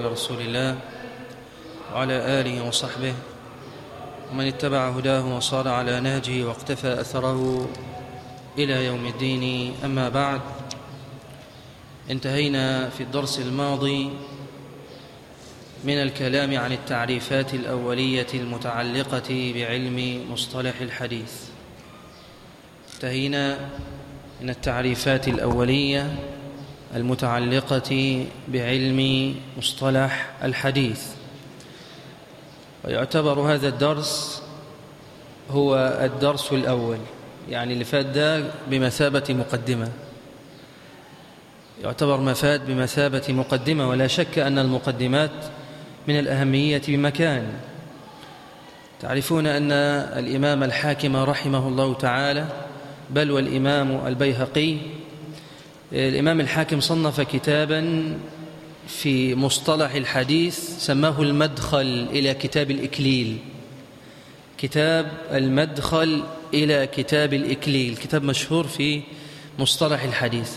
على رسول الله وعلى آله وصحبه. ومن اتبع هداه وصار على نهجه واقتفى أثره إلى يوم الدين. أما بعد انتهينا في الدرس الماضي من الكلام عن التعريفات الأولية المتعلقة بعلم مصطلح الحديث. انتهينا من التعريفات الأولية المتعلقة بعلم مصطلح الحديث. ويعتبر هذا الدرس هو الدرس الأول يعني اللي فات ده بمثابة مقدمة. يعتبر مفاد بمثابة مقدمة ولا شك أن المقدمات من الأهمية بمكان. تعرفون أن الإمام الحاكم رحمه الله تعالى بل والإمام البيهقي الإمام الحاكم صنف كتابا في مصطلح الحديث سماه المدخل إلى كتاب الإكليل. كتاب المدخل إلى كتاب الإكليل. كتاب مشهور في مصطلح الحديث.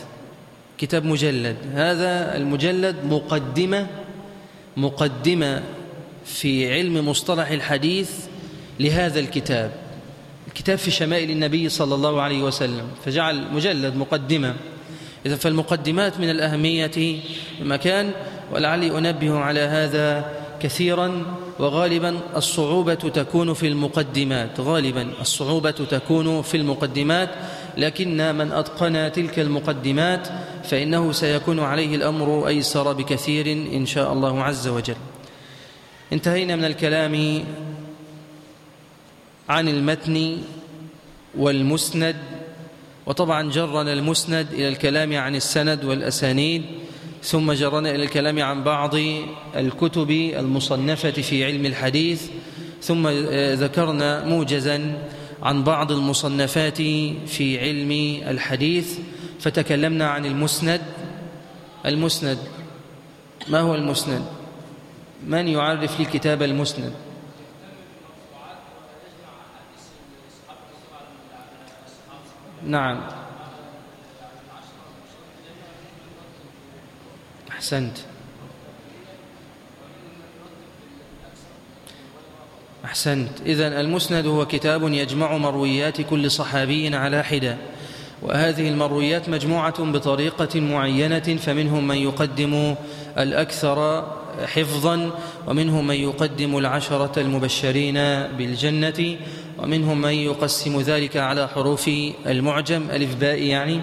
كتاب مجلد. هذا المجلد مقدمة مقدمة في علم مصطلح الحديث لهذا الكتاب. الكتاب في شمائل النبي صلى الله عليه وسلم. فجعل مجلد مقدمة. إذا فالمقدمات من الأهمية مكان ولعلي أنبه على هذا كثيرا وغالبا الصعوبة تكون في المقدمات غالبا الصعوبة تكون في المقدمات لكن من أتقن تلك المقدمات فإنه سيكون عليه الأمر أيسر بكثير إن شاء الله عز وجل. انتهينا من الكلام عن المتن والمسند وطبعا جرنا المسند إلى الكلام عن السند والأسانيد ثم جرنا إلى الكلام عن بعض الكتب المصنفة في علم الحديث ثم ذكرنا موجزا عن بعض المصنفات في علم الحديث فتكلمنا عن المسند. المسند ما هو المسند؟ من يعرف لي كتاب المسند؟ نعم. أحسنت. أحسنت. إذن المسند هو كتاب يجمع مرويات كل صحابي على حدة وهذه المرويات مجموعة بطريقة معينة فمنهم من يقدم الأكثر حفظا ومنهم من يقدم العشرة المبشرين بالجنة ومنهم من يقسم ذلك على حروف المعجم ألف باء يعني.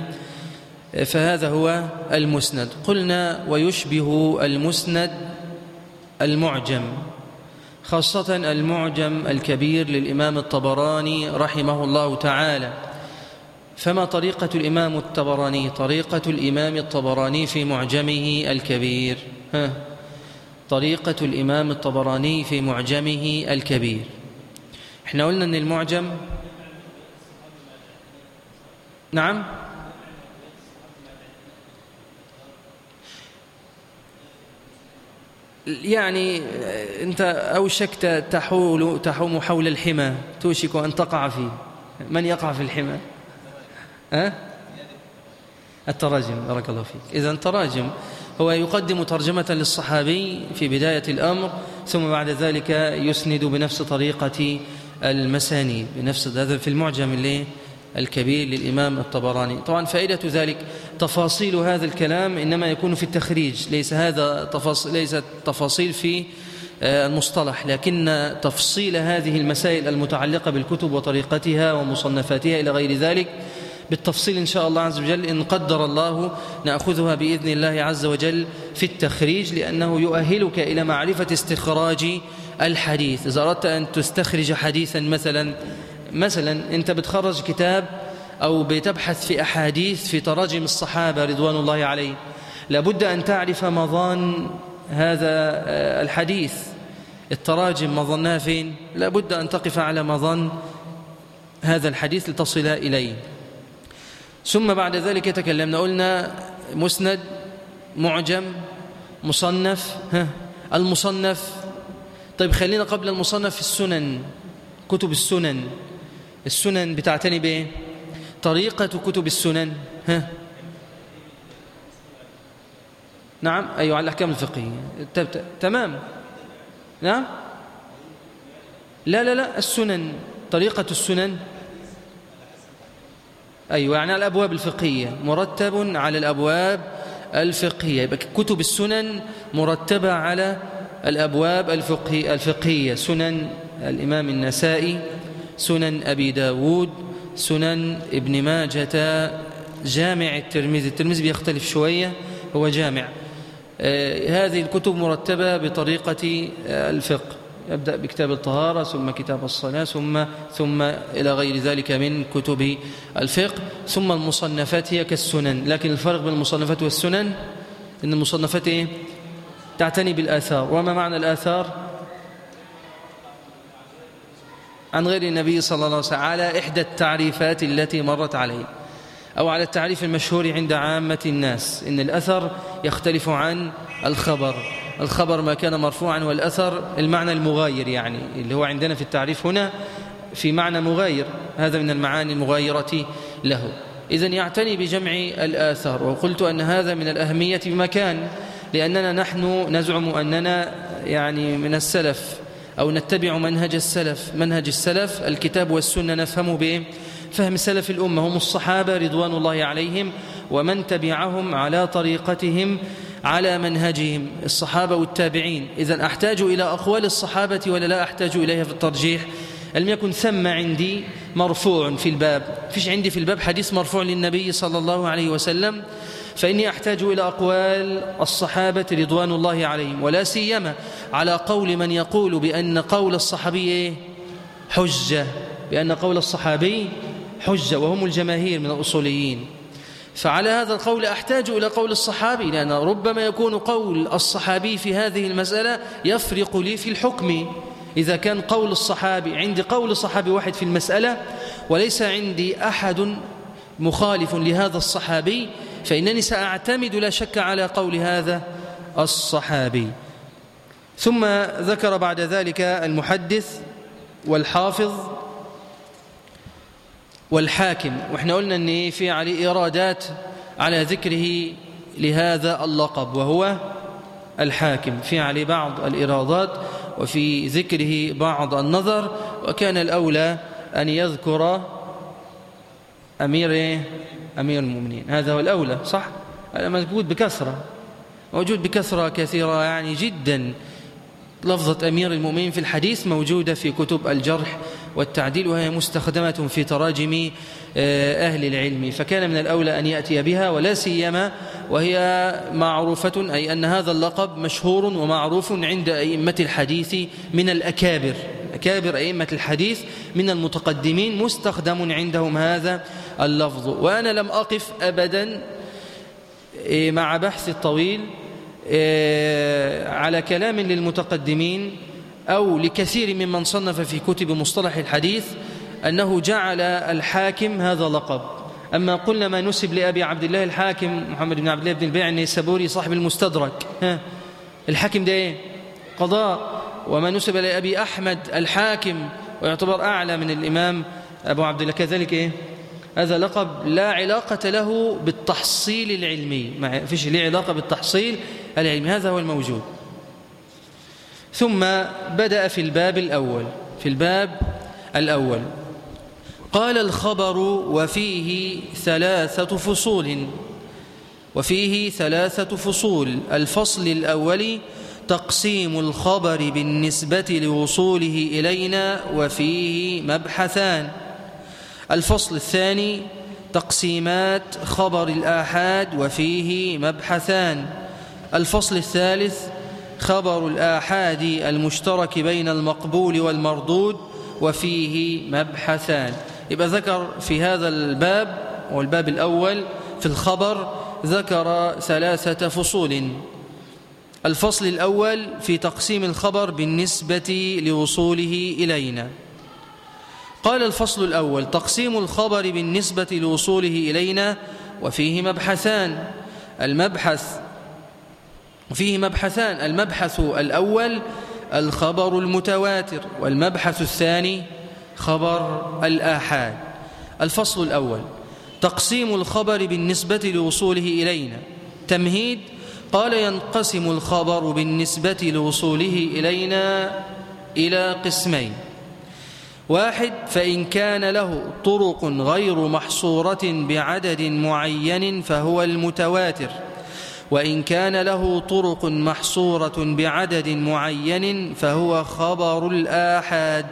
فهذا هو المسند. قلنا ويشبه المسند المعجم خاصة المعجم الكبير للإمام الطبراني رحمه الله تعالى. فما طريقة الإمام الطبراني؟ طريقة الإمام الطبراني في معجمه الكبير. ها طريقة الإمام الطبراني في معجمه الكبير. إحنا قلنا إن المعجم نعم؟ يعني أنت اوشكت تحول تحوم حول الحمى توشك أن تقع فيه من يقع في الحمى؟ أه؟ التراجم بارك الله فيك. إذا تراجم هو يقدم ترجمة للصحابي في بداية الأمر ثم بعد ذلك يسند بنفس طريقة المسانيد بنفس هذا في المعجم اللي الكبير للإمام الطبراني. طبعا فائدة ذلك تفاصيل هذا الكلام إنما يكون في التخريج ليس هذا تفاصيل ليست تفاصيل في المصطلح لكن تفصيل هذه المسائل المتعلقة بالكتب وطريقتها ومصنفاتها إلى غير ذلك. بالتفصيل إن شاء الله عز وجل إن قدر الله نأخذها بإذن الله عز وجل في التخريج لأنه يؤهلك إلى معرفة استخراج الحديث. إذا أردت أن تستخرج حديثا مثلا مثلا أنت بتخرج كتاب أو بتبحث في أحاديث في تراجم الصحابة رضوان الله عليه لابد أن تعرف مظان هذا الحديث. التراجم مظنها فين لابد أن تقف على مظن هذا الحديث لتصل إليه. ثم بعد ذلك تكلمنا قلنا مسند معجم مصنف ها المصنف طيب خلينا قبل المصنف في السنن كتب السنن. السنن بتعتني بإيه؟ طريقة كتب السنن. ها؟ نعم أيوة على الأحكام الفقهية. تمام. نعم؟ لا لا لا السنن. طريقة السنن. أيوة يعني الأبواب الفقهية. مرتب على الأبواب الفقهية. يبقى كتب السنن مرتبة على الأبواب الفقهية, الفقهية. سنن الإمام النسائي سنن أبي داود سنن ابن ماجة جامع الترمذي. الترمذي بيختلف شوية هو جامع. آه هذه الكتب مرتبة بطريقة آه الفقه. يبدأ بكتاب الطهارة ثم كتاب الصلاة ثم ثم إلى غير ذلك من كتب الفقه. ثم المصنفات هي كالسنن. لكن الفرق بين المصنفات والسنن إن المصنفات إيه؟ تعتني بالآثار. وما معنى الآثار؟ عن غير النبي صلى الله عليه وسلم على إحدى التعريفات التي مرت عليه أو على التعريف المشهور عند عامة الناس إن الأثر يختلف عن الخبر. الخبر ما كان مرفوعا والأثر المعنى المغاير يعني اللي هو عندنا في التعريف هنا في معنى مغاير. هذا من المعاني المغايرة له. إذن يعتني بجمع الآثار. وقلت أن هذا من الأهمية بمكان لأننا نحن نزعم أننا يعني من السلف أو نتبع منهج السلف. منهج السلف الكتاب والسنة نفهمه بإيه؟ فهم سلف الأمة. هم الصحابة رضوان الله عليهم ومن تبعهم على طريقتهم على منهجهم. الصحابة والتابعين. إذا أحتاج إلى أقوال الصحابة ولا لا أحتاج إليها في الترجيح؟ لم يكن ثم عندي مرفوع في الباب. فيش عندي في الباب حديث مرفوع للنبي صلى الله عليه وسلم؟ فإني أحتاج إلى أقوال الصحابة رضوان الله عليهم ولا سيما على قول من يقول بأن قول الصحابي حجة بأن قول الصحابي حجة وهم الجماهير من الأصوليين. فعلى هذا القول أحتاج إلى قول الصحابي لأن ربما يكون قول الصحابي في هذه المسألة يفرق لي في الحكم. إذا كان قول الصحابي عندي قول صحابي واحد في المسألة وليس عندي أحد مخالف لهذا الصحابي فإنني سأعتمد لا شك على قول هذا الصحابي ثم ذكر بعد ذلك المحدث والحافظ والحاكم وإحنا قلنا ان في عليه إرادات على ذكره لهذا اللقب وهو الحاكم في عليه بعض الإرادات وفي ذكره بعض النظر وكان الأولى أن يذكر إيه؟ أمير المؤمنين. هذا هو الأولى صح؟ هذا موجود بكثرة. موجود بكثرة كثيرة يعني جدا. لفظة أمير المؤمنين في الحديث موجودة في كتب الجرح والتعديل وهي مستخدمة في تراجم آه، أهل العلم. فكان من الأولى أن يأتي بها ولا سيما وهي معروفة أي أن هذا اللقب مشهور ومعروف عند أئمة الحديث من الأكابر. أكابر أئمة الحديث من المتقدمين مستخدم عندهم هذا اللفظ. وأنا لم أقف أبدا إيه، مع بحث الطويل إيه، على كلام للمتقدمين أو لكثير ممن صنف في كتب مصطلح الحديث أنه جعل الحاكم هذا لقب. أما قلنا ما نسب لأبي عبد الله الحاكم محمد بن عبد الله بن البيع النيسابوري صاحب المستدرك. ها الحاكم ده إيه؟ قضاء. وما نسب لأبي أحمد الحاكم ويعتبر أعلى من الإمام أبو عبد الله. كذلك إيه؟ هذا لقب لا علاقة له بالتحصيل العلمي. ما فيش له علاقة بالتحصيل العلمي. هذا هو الموجود. ثم بدأ في الباب الأول. في الباب الأول. قال الخبر وفيه ثلاثة فصول. وفيه ثلاثة فصول. الفصل الأول تقسيم الخبر بالنسبة لوصوله إلينا وفيه مبحثان. الفصل الثاني تقسيمات خبر الآحاد وفيه مبحثان. الفصل الثالث خبر الآحاد المشترك بين المقبول والمردود وفيه مبحثان. يبقى ذكر في هذا الباب والباب الأول في الخبر ذكر ثلاثة فصول. الفصل الأول في تقسيم الخبر بالنسبة لوصوله إلينا. قال الفصل الأول تقسيم الخبر بالنسبة لوصوله إلينا وفيه مبحثان. المبحث فيه مبحثان. المبحث الأول الخبر المتواتر والمبحث الثاني خبر الآحاد. الفصل الأول تقسيم الخبر بالنسبة لوصوله إلينا. تمهيد قال ينقسم الخبر بالنسبة لوصوله إلينا إلى قسمين. واحد فإن كان له طرق غير محصورة بعدد معين فهو المتواتر. وإن كان له طرق محصورة بعدد معين فهو خبر الآحاد.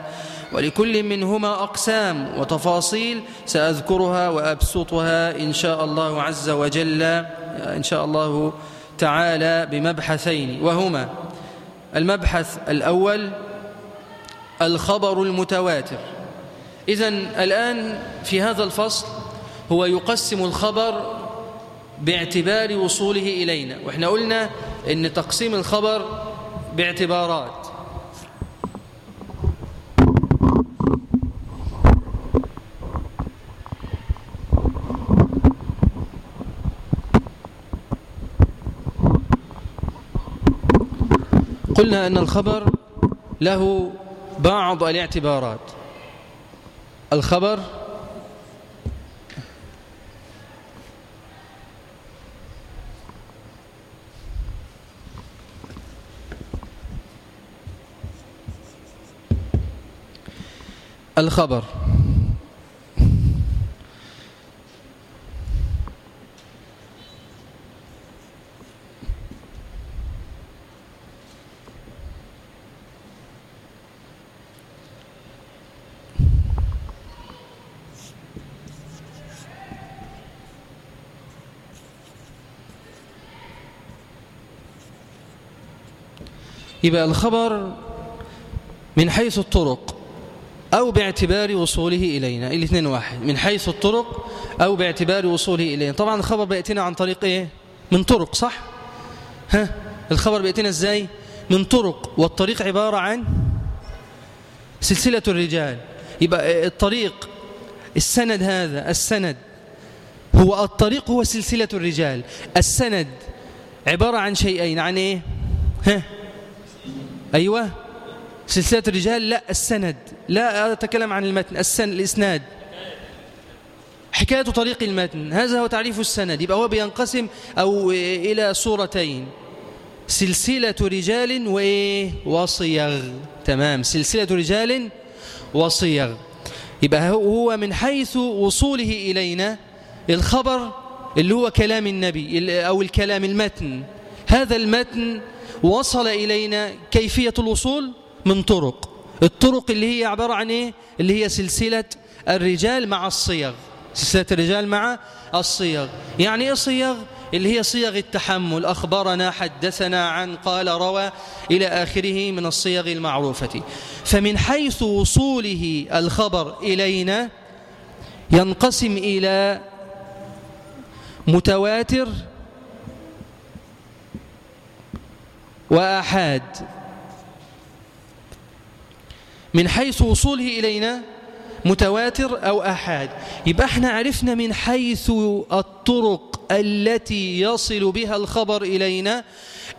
ولكل منهما أقسام وتفاصيل سأذكرها وأبسطها إن شاء الله عز وجل إن شاء الله تعالى بمبحثين. وهما المبحث الأول الخبر المتواتر. إذا الآن في هذا الفصل هو يقسم الخبر باعتبار وصوله إلينا. وإحنا قلنا أن تقسيم الخبر باعتبارات. قلنا أن الخبر له بعض الاعتبارات. الخبر الخبر يبقى الخبر من حيث الطرق أو باعتبار وصوله إلينا الاثنين واحد. من حيث الطرق أو باعتبار وصوله إلينا. طبعا الخبر بيأتينا عن طريق إيه؟ من طرق صح؟ ها؟ الخبر بيأتينا إزاي؟ من طرق. والطريق عبارة عن سلسلة الرجال. يبقى الطريق السند هذا السند هو الطريق هو سلسلة الرجال. السند عبارة عن شيئين عن إيه؟ ها؟ أيوة. سلسلة الرجال لا السند. لا أتكلم عن المتن السن الإسناد. حكاية طريق المتن. هذا هو تعريف السند. يبقى هو بينقسم أو إلى صورتين. سلسلة رجال وإيه؟ وصيغ. تمام. سلسلة رجال وصيغ. يبقى هو من حيث وصوله إلينا الخبر اللي هو كلام النبي أو الكلام المتن. هذا المتن وصل إلينا كيفية الوصول من طرق. الطرق اللي هي عبارة عن إيه؟ اللي هي سلسلة الرجال مع الصيغ. سلسلة الرجال مع الصيغ. يعني إيه صيغ؟ اللي هي صيغ التحمل. أخبرنا حدثنا عن قال روى إلى آخره من الصيغ المعروفة. فمن حيث وصوله الخبر إلينا ينقسم إلى متواتر وآحاد من حيث وصوله إلينا متواتر أو أحاد يبقى إحنا عرفنا من حيث الطرق التي يصل بها الخبر إلينا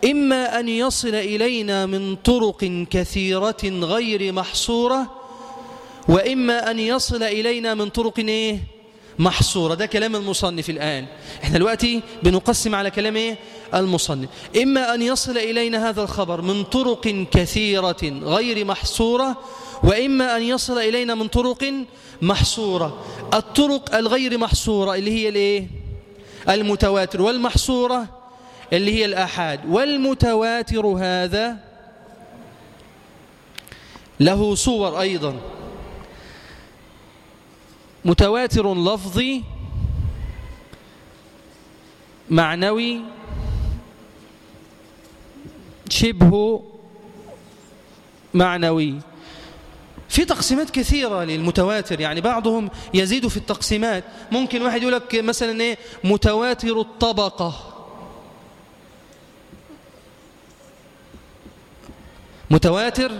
إما أن يصل إلينا من طرق كثيرة غير محصورة وإما أن يصل إلينا من طرق إيه؟ محصورة. ده كلام المصنف الآن. إحنا دلوقتي بنقسم على كلام إيه؟ المصنف. إما أن يصل إلينا هذا الخبر من طرق كثيرة غير محصورة وإما أن يصل إلينا من طرق محصورة. الطرق الغير محصورة اللي هي الإيه؟ المتواتر. والمحصورة اللي هي الآحاد. والمتواتر هذا له صور أيضا. متواتر لفظي معنوي شبه معنوي. في تقسيمات كثيرة للمتواتر يعني بعضهم يزيد في التقسيمات. ممكن واحد يقول لك مثلا إيه؟ متواتر الطبقة. متواتر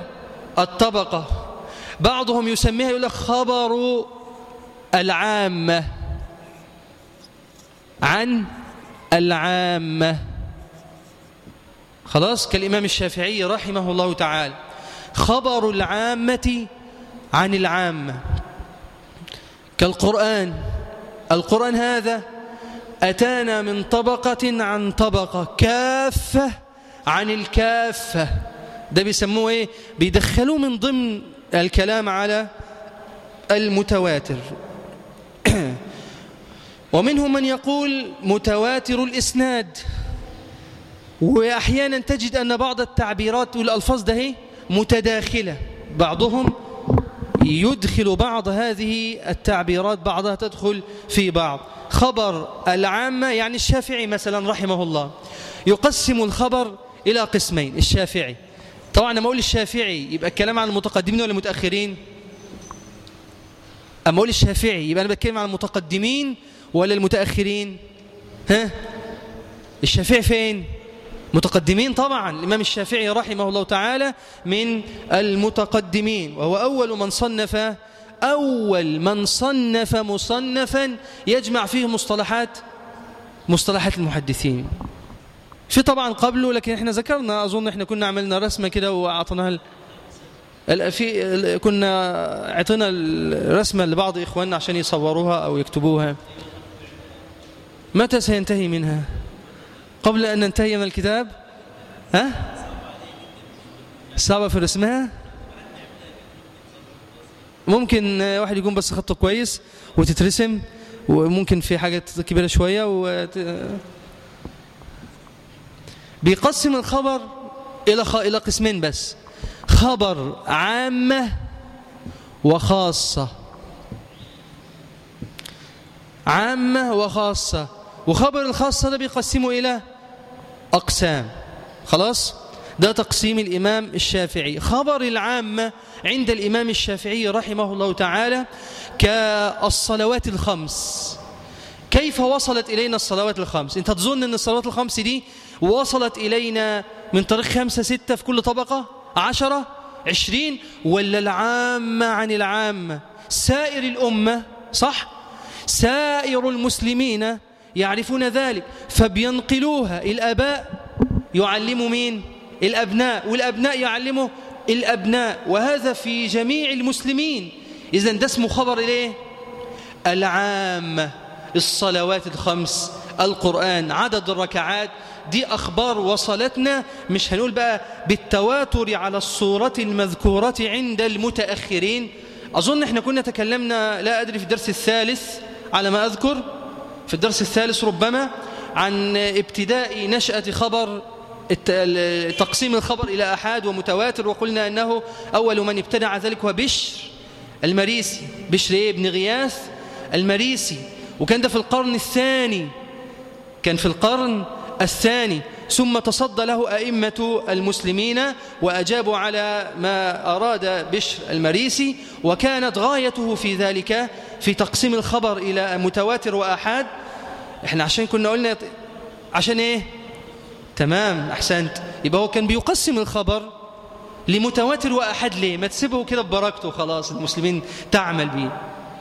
الطبقة. بعضهم يسميها يقول لك خبر العامة. عن العامة. خلاص كالإمام الشافعي رحمه الله تعالى. خبر العامة عن العامة. كالقرآن. القرآن هذا أتانا من طبقة عن طبقة كافة عن الكافة. ده بيسموه إيه؟ بيدخلوه من ضمن الكلام على المتواتر. ومنهم من يقول متواتر الإسناد. وأحيانا تجد أن بعض التعبيرات والألفاظ ده هي متداخلة. بعضهم يدخل بعض هذه التعبيرات بعضها تدخل في بعض. خبر العامة يعني الشافعي مثلا رحمه الله يقسم الخبر إلى قسمين الشافعي. طبعا لما أقول الشافعي يبقى الكلام عن المتقدمين ولا المتأخرين؟ أما أقول الشافعي يبقى أنا بتكلم عن المتقدمين ولا المتأخرين؟ ها؟ الشافعي فين؟ متقدمين طبعا. الإمام الشافعي رحمه الله تعالى من المتقدمين وهو أول من صنف أول من صنف مصنفا يجمع فيه مصطلحات مصطلحات المحدثين. في طبعا قبله لكن إحنا ذكرنا أظن إحنا كنا عملنا رسمة كده وأعطيناها في كنا أعطينا الرسمة لبعض إخواننا عشان يصوروها أو يكتبوها. متى سينتهي منها؟ قبل أن ننتهي من الكتاب؟ ها؟ صعبة في رسمها ممكن واحد يكون بس خطه كويس وتترسم وممكن في حاجات كبيرة شوية وت... بيقسم الخبر إلى خ... إلى قسمين بس. خبر عامة وخاصة. عامة وخاصة. وخبر الخاصة ده بيقسمه إلى أقسام. خلاص؟ ده تقسيم الإمام الشافعي. خبر العامة عند الإمام الشافعي رحمه الله تعالى كالصلوات الخمس. كيف وصلت إلينا الصلوات الخمس؟ أنت تظن أن الصلوات الخمس دي وصلت إلينا من طريق خمسة ستة في كل طبقة؟ عشرة؟ عشرين؟ ولا العامة عن العامة؟ سائر الأمة صح؟ سائر المسلمين يعرفون ذلك فبينقلوها. الأباء يعلموا مين؟ الأبناء والأبناء يعلموا الأبناء. وهذا في جميع المسلمين. إذا ده اسمه خبر إليه؟ العامة الصلوات الخمس القرآن عدد الركعات. دي أخبار وصلتنا. مش هنقول بقى بالتواتر على الصورة المذكورة عند المتأخرين. أظن إحنا كنا تكلمنا لا أدري في الدرس الثالث على ما أذكر. في الدرس الثالث ربما عن ابتداء نشأة خبر تقسيم الخبر إلى أحاد ومتواتر وقلنا أنه أول من ابتدع ذلك هو بشر المريسي بشر إيه؟ بن غياث المريسي. وكان ده في القرن الثاني كان في القرن الثاني. ثم تصدى له أئمة المسلمين وأجابوا على ما أراد بشر المريسي وكانت غايته في ذلك في تقسيم الخبر إلى متواتر وآحاد. إحنا عشان كنا قلنا عشان إيه؟ تمام أحسنت. يبقى هو كان بيقسم الخبر لمتواتر وأحد ليه؟ ما تسيبه كده ببركته خلاص المسلمين تعمل به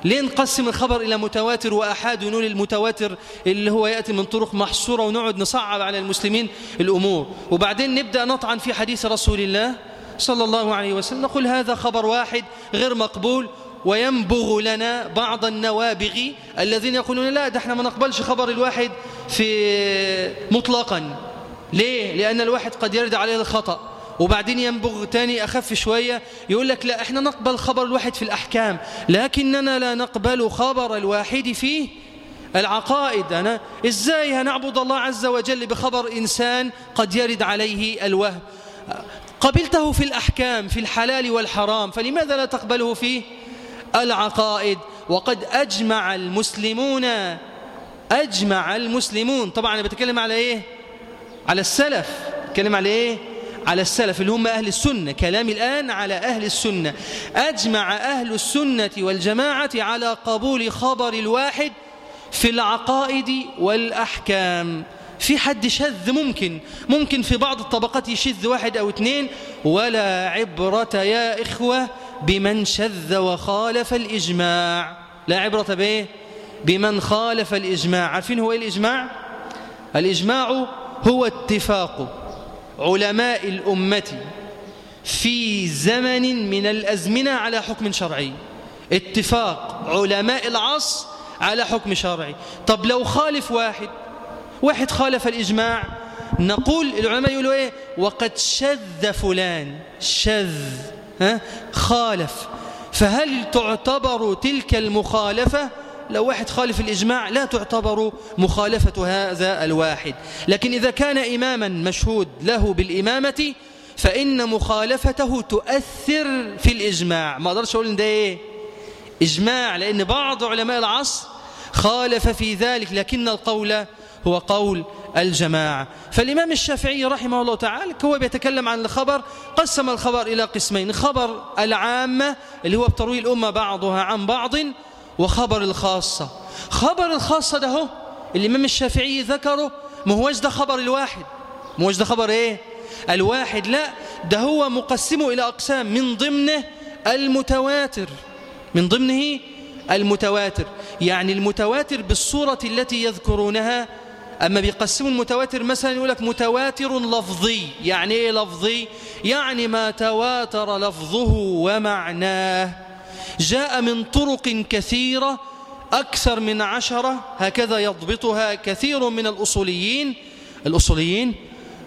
ليه نقسم الخبر إلى متواتر وأحاد ونقول المتواتر اللي هو يأتي من طرق محصورة ونقعد نصعب على المسلمين الأمور؟ وبعدين نبدأ نطعن في حديث رسول الله صلى الله عليه وسلم. نقول هذا خبر واحد غير مقبول وينبغ لنا بعض النوابغ الذين يقولون لا ده إحنا ما نقبلش خبر الواحد في مطلقا. ليه؟ لأن الواحد قد يرد عليه الخطأ. وبعدين ينبغ تاني أخف شوية يقول لك لا إحنا نقبل خبر الواحد في الأحكام لكننا لا نقبل خبر الواحد في العقائد. أنا إزاي هنعبد الله عز وجل بخبر إنسان قد يرد عليه الوهم؟ قبلته في الأحكام في الحلال والحرام فلماذا لا تقبله في العقائد وقد أجمع المسلمون أجمع المسلمون. طبعا أنا بتكلم على إيه؟ على السلف. بتكلم على إيه؟ على السلف اللي هم أهل السنة. كلامي الآن على أهل السنة. أجمع أهل السنة والجماعة على قبول خبر الواحد في العقائد والأحكام. في حد شذ ممكن؟ ممكن في بعض الطبقات يشذ واحد أو اثنين ولا عبرة يا إخوة بمن شذ وخالف الإجماع. لا عبرة به. بمن خالف الإجماع. عارفين هو إيه الإجماع؟ الإجماع هو اتفاق علماء الأمة في زمن من الأزمنة على حكم شرعي. اتفاق علماء العصر على حكم شرعي. طب لو خالف واحد واحد خالف الإجماع نقول العلماء يقولوا إيه؟ وقد شذ فلان. شذ. خالف. فهل تعتبر تلك المخالفة؟ لو واحد خالف الإجماع لا تعتبر مخالفة هذا الواحد. لكن إذا كان إماما مشهود له بالإمامة فإن مخالفته تؤثر في الإجماع. ما أقدرش أقول إن ده إيه؟ إجماع لأن بعض علماء العصر خالف في ذلك لكن القول هو قول الجماعة. فالإمام الشافعي رحمه الله تعالى هو بيتكلم عن الخبر قسم الخبر إلى قسمين خبر العامة اللي هو بتروي الأمة بعضها عن بعض وخبر الخاصة. خبر الخاصة ده هو الإمام الشافعي ذكره ما ده خبر الواحد. ما ده خبر إيه؟ الواحد لا ده هو مقسمه إلى أقسام من ضمنه المتواتر. من ضمنه المتواتر. يعني المتواتر بالصورة التي يذكرونها أما بيقسموا المتواتر مثلا يقول لك متواتر لفظي. يعني إيه لفظي؟ يعني ما تواتر لفظه ومعناه. جاء من طرق كثيرة أكثر من عشرة هكذا يضبطها كثير من الأصوليين. الأصوليين؟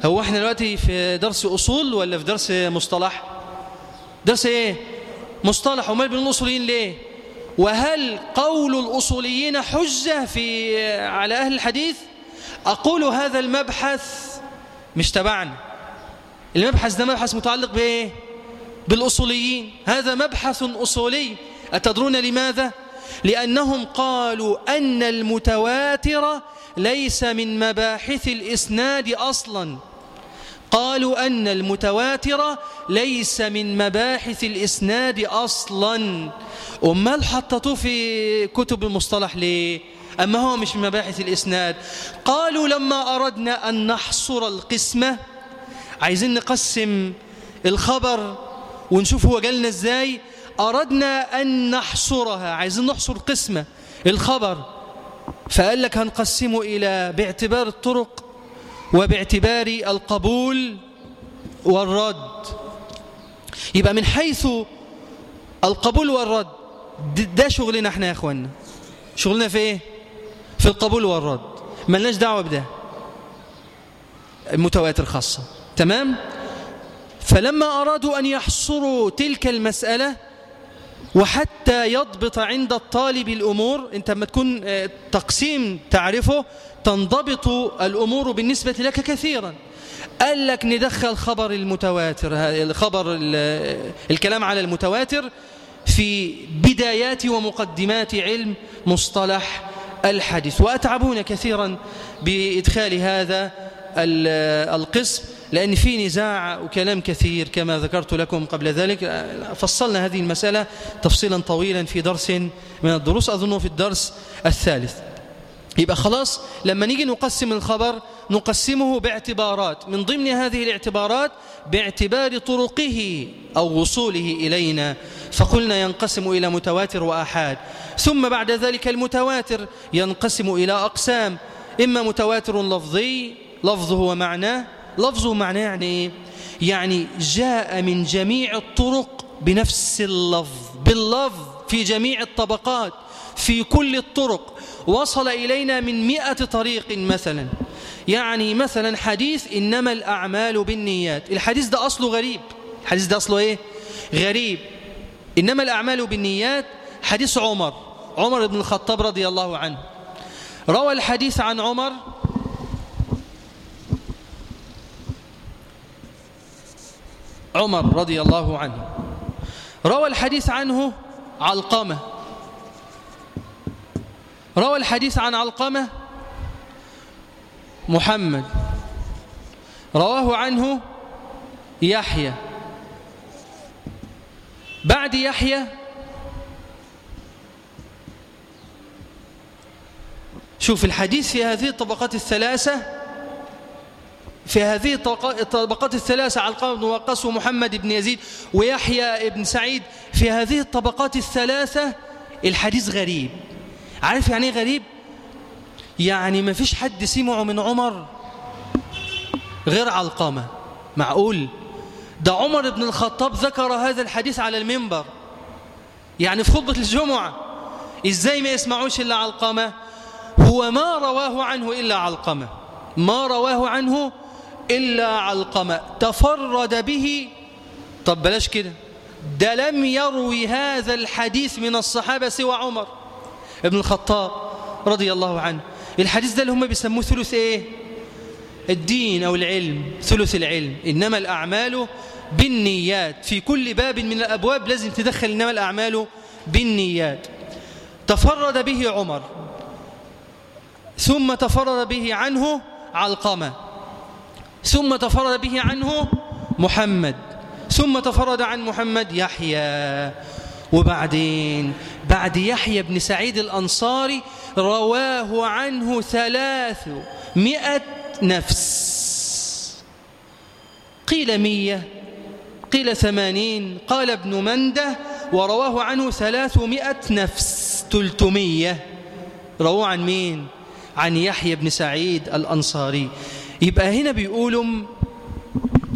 هو إحنا دلوقتي في درس أصول ولا في درس مصطلح؟ درس إيه؟ مصطلح. ومال بين الأصوليين ليه؟ وهل قول الأصوليين حجة في على أهل الحديث؟ أقول هذا المبحث مش تبعنا. المبحث ده مبحث متعلق بإيه؟ بالأصوليين. هذا مبحث أصولي. أتدرون لماذا؟ لأنهم قالوا أن المتواتر ليس من مباحث الإسناد أصلا. قالوا أن المتواتر ليس من مباحث الإسناد أصلا. أمال حطتوه في كتب المصطلح ليه؟ أما هو مش من مباحث الإسناد؟ قالوا لما أردنا أن نحصر القسمة عايزين نقسم الخبر ونشوف هو جالنا إزاي أردنا أن نحصرها عايزين نحصر قسمة الخبر. فقال لك هنقسمه إلى باعتبار الطرق وباعتبار القبول والرد. يبقى من حيث القبول والرد ده شغلنا إحنا يا اخوانا شغلنا في إيه؟ في القبول والرد. ملناش دعوة بده. المتواتر خاصة. تمام؟ فلما أرادوا أن يحصروا تلك المسألة وحتى يضبط عند الطالب الأمور أنت لما تكون تقسيم تعرفه تنضبط الأمور بالنسبة لك كثيرا. قال لك ندخل خبر المتواتر الخبر الكلام على المتواتر في بدايات ومقدمات علم مصطلح الحديث وأتعبون كثيرا بإدخال هذا القسم لأن في نزاع وكلام كثير كما ذكرت لكم قبل ذلك. فصلنا هذه المسألة تفصيلا طويلا في درس من الدروس أظنه في الدرس الثالث. يبقى خلاص لما نيجي نقسم الخبر نقسمه باعتبارات. من ضمن هذه الاعتبارات باعتبار طرقه أو وصوله إلينا. فقلنا ينقسم إلى متواتر وآحاد. ثم بعد ذلك المتواتر ينقسم إلى أقسام. إما متواتر لفظي لفظه ومعناه لفظه معناه يعني يعني جاء من جميع الطرق بنفس اللفظ باللفظ في جميع الطبقات في كل الطرق. وصل إلينا من مئة طريق مثلا. يعني مثلا حديث إنما الأعمال بالنيات. الحديث ده أصله غريب. الحديث ده أصله إيه؟ غريب. إنما الأعمال بالنيات حديث عمر. عمر بن الخطاب رضي الله عنه. روى الحديث عن عمر. عمر رضي الله عنه. روى الحديث عنه علقمة. روى الحديث عن علقمة محمد. رواه عنه يحيى. بعد يحيى شوف الحديث في هذه الطبقات الثلاثة في هذه الطبقات الثلاثة علقمة بن وقاص ومحمد بن يزيد ويحيى بن سعيد في هذه الطبقات الثلاثة الحديث غريب. عارف يعني إيه غريب؟ يعني ما فيش حد سمعه من عمر غير علقمة معقول؟ ده عمر بن الخطاب ذكر هذا الحديث على المنبر. يعني في خطبة الجمعة. إزاي ما يسمعوش إلا علقمة هو ما رواه عنه إلا علقمة ما رواه عنه إلا علقمة تفرد به. طب بلاش كده. ده لم يروي هذا الحديث من الصحابة سوى عمر. ابن الخطاب رضي الله عنه. الحديث ده اللي هم بيسموه ثلث إيه؟ الدين أو العلم ثلث العلم. إنما الأعمال بالنيات. في كل باب من الأبواب لازم تدخل إنما الأعمال بالنيات. تفرد به عمر. ثم تفرد به عنه علقمة. ثم تفرد به عنه محمد. ثم تفرد عن محمد يحيى. وبعدين بعد يحيى بن سعيد الأنصاري رواه عنه ثلاثمائة نفس. قيل مية قيل ثمانين قال ابن مندة ورواه عنه ثلاثمائة نفس. تلتمية رواه عن مين؟ عن يحيى بن سعيد الأنصاري. يبقى هنا بيقولوا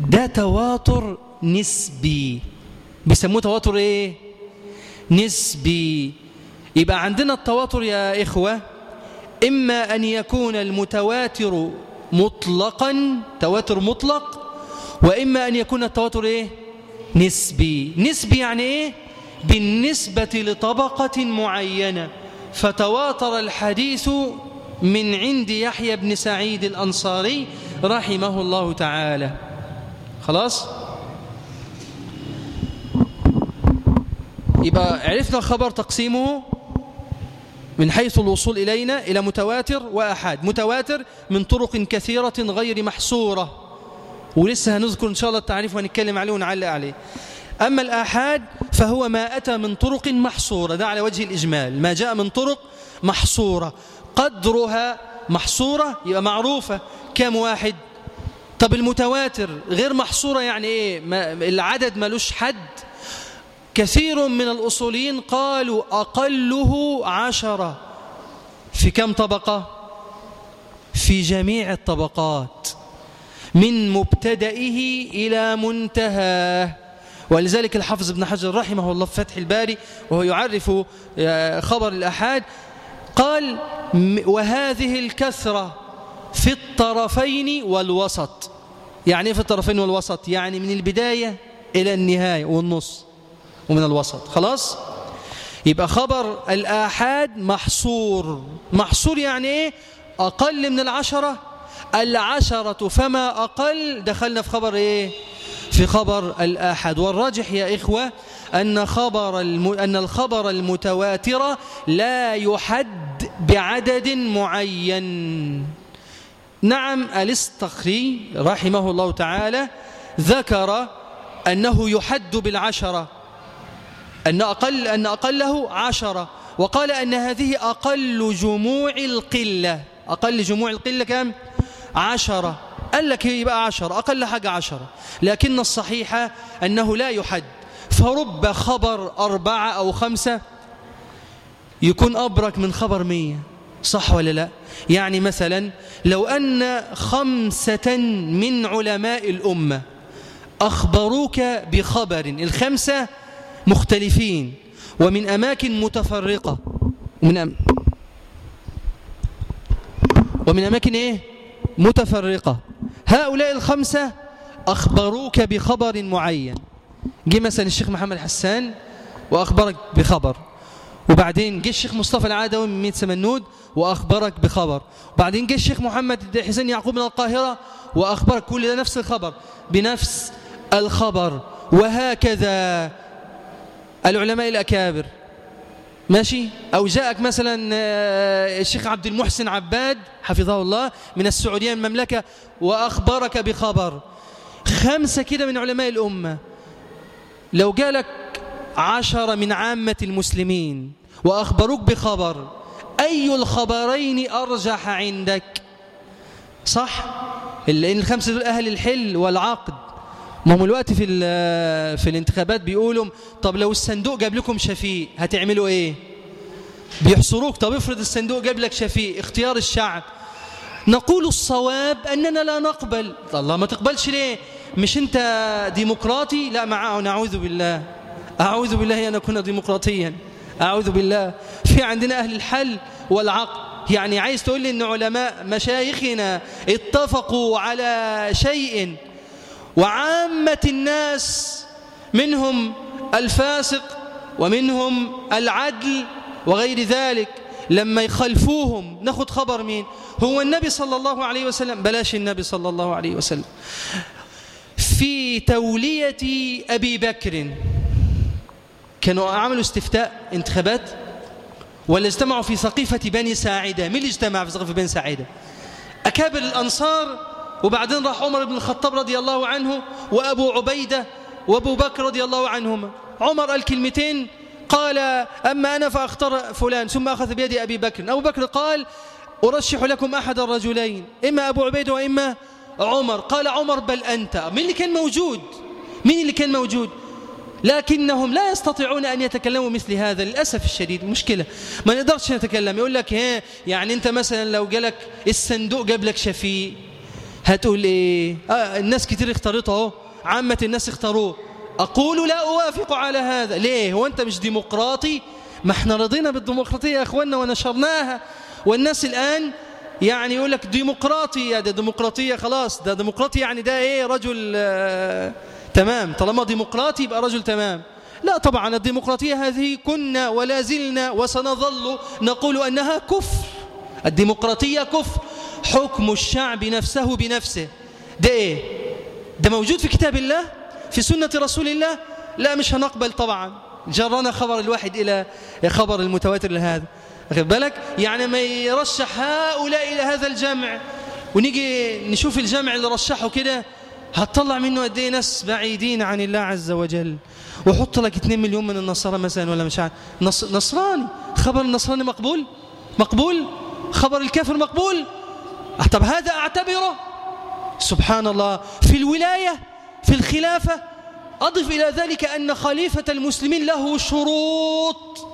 ده تواتر نسبي. بيسموه تواتر إيه؟ نسبي. يبقى عندنا التواتر يا إخوة إما أن يكون المتواتر مطلقا تواتر مطلق وإما أن يكون التواتر إيه؟ نسبي. نسبي يعني إيه؟ بالنسبة لطبقة معينة. فتواتر الحديث من عند يحيى بن سعيد الأنصاري رحمه الله تعالى. خلاص؟ يبقى عرفنا الخبر تقسيمه من حيث الوصول إلينا إلى متواتر وأحاد. متواتر من طرق كثيرة غير محصورة ولسه هنذكر إن شاء الله التعريف ونتكلم عليه ونعلق عليه. أما الآحاد فهو ما أتى من طرق محصورة. ده على وجه الإجمال. ما جاء من طرق محصورة. قدرها محصورة يبقى معروفة. كم واحد؟ طب المتواتر غير محصورة يعني إيه؟ العدد ملوش حد. كثير من الأصوليين قالوا أقله عشرة في كم طبقة؟ في جميع الطبقات. من مبتدئه إلى منتهاه. ولذلك الحافظ ابن حجر رحمه الله في فتح الباري وهو يعرف آه، خبر الأحاد قال وهذه الكثرة في الطرفين والوسط. يعني إيه في الطرفين والوسط؟ يعني من البداية إلى النهاية والنص. ومن الوسط. خلاص؟ يبقى خبر الآحاد محصور. محصور يعني إيه؟ أقل من العشرة. العشرة فما أقل. دخلنا في خبر إيه؟ في خبر الآحاد. والراجح يا إخوة أن, خبر الم... أن الخبر المتواتر لا يحد بعدد معين. نعم الاستخري رحمه الله تعالى ذكر أنه يحد بالعشرة. أن, أقل أن أقله عشرة. وقال أن هذه أقل جموع القلة. أقل جموع القلة كم؟ عشرة. قال لك يبقى عشرة. أقل حاجة عشرة. لكن الصحيح أنه لا يحد. فرب خبر أربعة أو خمسة يكون أبرك من خبر مية. صح ولا لا؟ يعني مثلا لو أن خمسة من علماء الأمة أخبروك بخبر الخمسة مختلفين ومن أماكن متفرقة. ومن أم ومن أماكن إيه؟ متفرقة. هؤلاء الخمسة أخبروك بخبر معين. جه مثلا الشيخ محمد حسان وأخبرك بخبر. وبعدين جه الشيخ مصطفى العادوي من ميت سمنود وأخبرك بخبر. وبعدين جه الشيخ محمد حسين يعقوب من القاهرة وأخبرك كل ده نفس الخبر. بنفس الخبر. وهكذا العلماء الأكابر. ماشي؟ أو جاءك مثلا آه، الشيخ عبد المحسن عباد حفظه الله من السعودية المملكة وأخبرك بخبر. خمسة كده من علماء الأمة. لو جالك عشرة من عامة المسلمين وأخبروك بخبر أي الخبرين أرجح عندك؟ صح؟ لأن الخمسة دول أهل الحل والعقد. ما هم الوقت في في الانتخابات بيقولوا طب لو الصندوق جاب لكم شفيق هتعملوا إيه؟ بيحصروك. طب افرض الصندوق جاب لك شفيق اختيار الشعب. نقول الصواب أننا لا نقبل. الله ما تقبلش ليه؟ مش أنت ديمقراطي؟ لا معه نعوذ بالله. أعوذ بالله أن أكون ديمقراطيا. أعوذ بالله. في عندنا أهل الحل والعقل. يعني عايز تقول لي أن علماء مشايخنا اتفقوا على شيء وعامة الناس منهم الفاسق ومنهم العدل وغير ذلك. لما يخلفوهم ناخد خبر مين؟ هو النبي صلى الله عليه وسلم. بلاش النبي صلى الله عليه وسلم. في تولية أبي بكر كانوا عملوا استفتاء انتخابات ولا اجتمعوا في سقيفة بني ساعدة؟ مين اللي اجتمع في سقيفة بني ساعدة؟ أكابر الأنصار وبعدين راح عمر بن الخطاب رضي الله عنه وأبو عبيدة وأبو بكر رضي الله عنهما. عمر قال كلمتين قال أما أنا فأختار فلان ثم أخذ بيد أبي بكر. أبو بكر قال أرشح لكم أحد الرجلين إما أبو عبيدة وإما عمر. قال عمر بل أنت. من اللي كان موجود؟ مين اللي كان موجود؟ لكنهم لا يستطيعون أن يتكلموا مثل هذا للأسف الشديد. مشكلة. ما نقدرش نتكلم. يقول لك هي يعني أنت مثلا لو جالك الصندوق جاب لك شفيق. هتقول إيه آه الناس كتير اختارته. عامة الناس اختاروه أقول لا أوافق على هذا. ليه؟ هو أنت مش ديمقراطي؟ ما إحنا رضينا بالديمقراطية يا أخوانا ونشرناها. والناس الآن يعني يقول لك ديمقراطي. يا ده ديمقراطية خلاص. ده ديمقراطي يعني ده إيه؟ رجل آه تمام. طالما ديمقراطي يبقى رجل تمام. لا طبعا الديمقراطية هذه كنا ولا زلنا وسنظل نقول أنها كفر. الديمقراطية كفر. حكم الشعب نفسه بنفسه. ده إيه؟ ده موجود في كتاب الله؟ في سنة رسول الله؟ لا مش هنقبل طبعا. جرنا خبر الواحد إلى خبر المتواتر لهذا أخذ بالك؟ يعني ما يرشح هؤلاء إلى هذا الجمع. ونيجي نشوف الجمع اللي رشحه كده هتطلع منه قد إيه ناس بعيدين عن الله عز وجل. وحط لك 2 مليون من النصارى مثلا ولا مش عارف. نص نصراني. خبر النصراني مقبول؟ مقبول؟ خبر الكافر مقبول؟ طب هذا أعتبره؟ سبحان الله في الولاية في الخلافة أضف إلى ذلك أن خليفة المسلمين له شروط.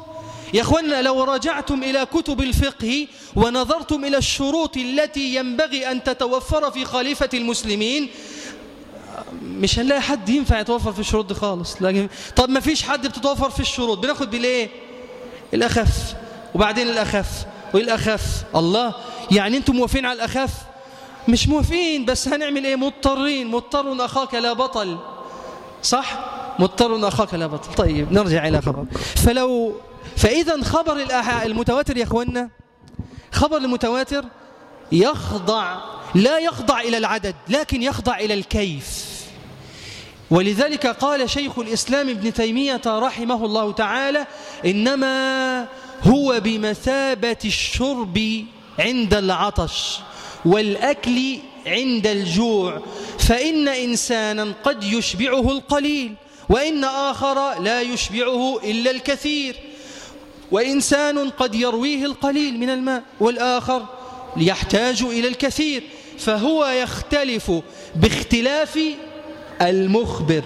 يا أخوانا لو رجعتم إلى كتب الفقه ونظرتم إلى الشروط التي ينبغي أن تتوفر في خليفة المسلمين مش هنلاقي حد ينفع يتوفر في الشروط دي خالص. لكن طب ما فيش حد بتتوفر في الشروط بناخد بالإيه؟ الأخف وبعدين الأخف والأخف. الله يعني أنتم موافقين على الأخف؟ مش موافقين بس هنعمل إيه؟ مضطرين. مضطر أخاك لا بطل. صح؟ مضطر أخاك لا بطل. طيب نرجع إلى خبر. فلو فإذا خبر المتواتر يا اخوانا خبر المتواتر يخضع لا يخضع إلى العدد لكن يخضع إلى الكيف. ولذلك قال شيخ الإسلام ابن تيمية رحمه الله تعالى إنما هو بمثابة الشرب عند العطش والأكل عند الجوع فإن إنسانا قد يشبعه القليل وإن آخر لا يشبعه إلا الكثير. وإنسان قد يرويه القليل من الماء والآخر يحتاج إلى الكثير فهو يختلف باختلاف المخبر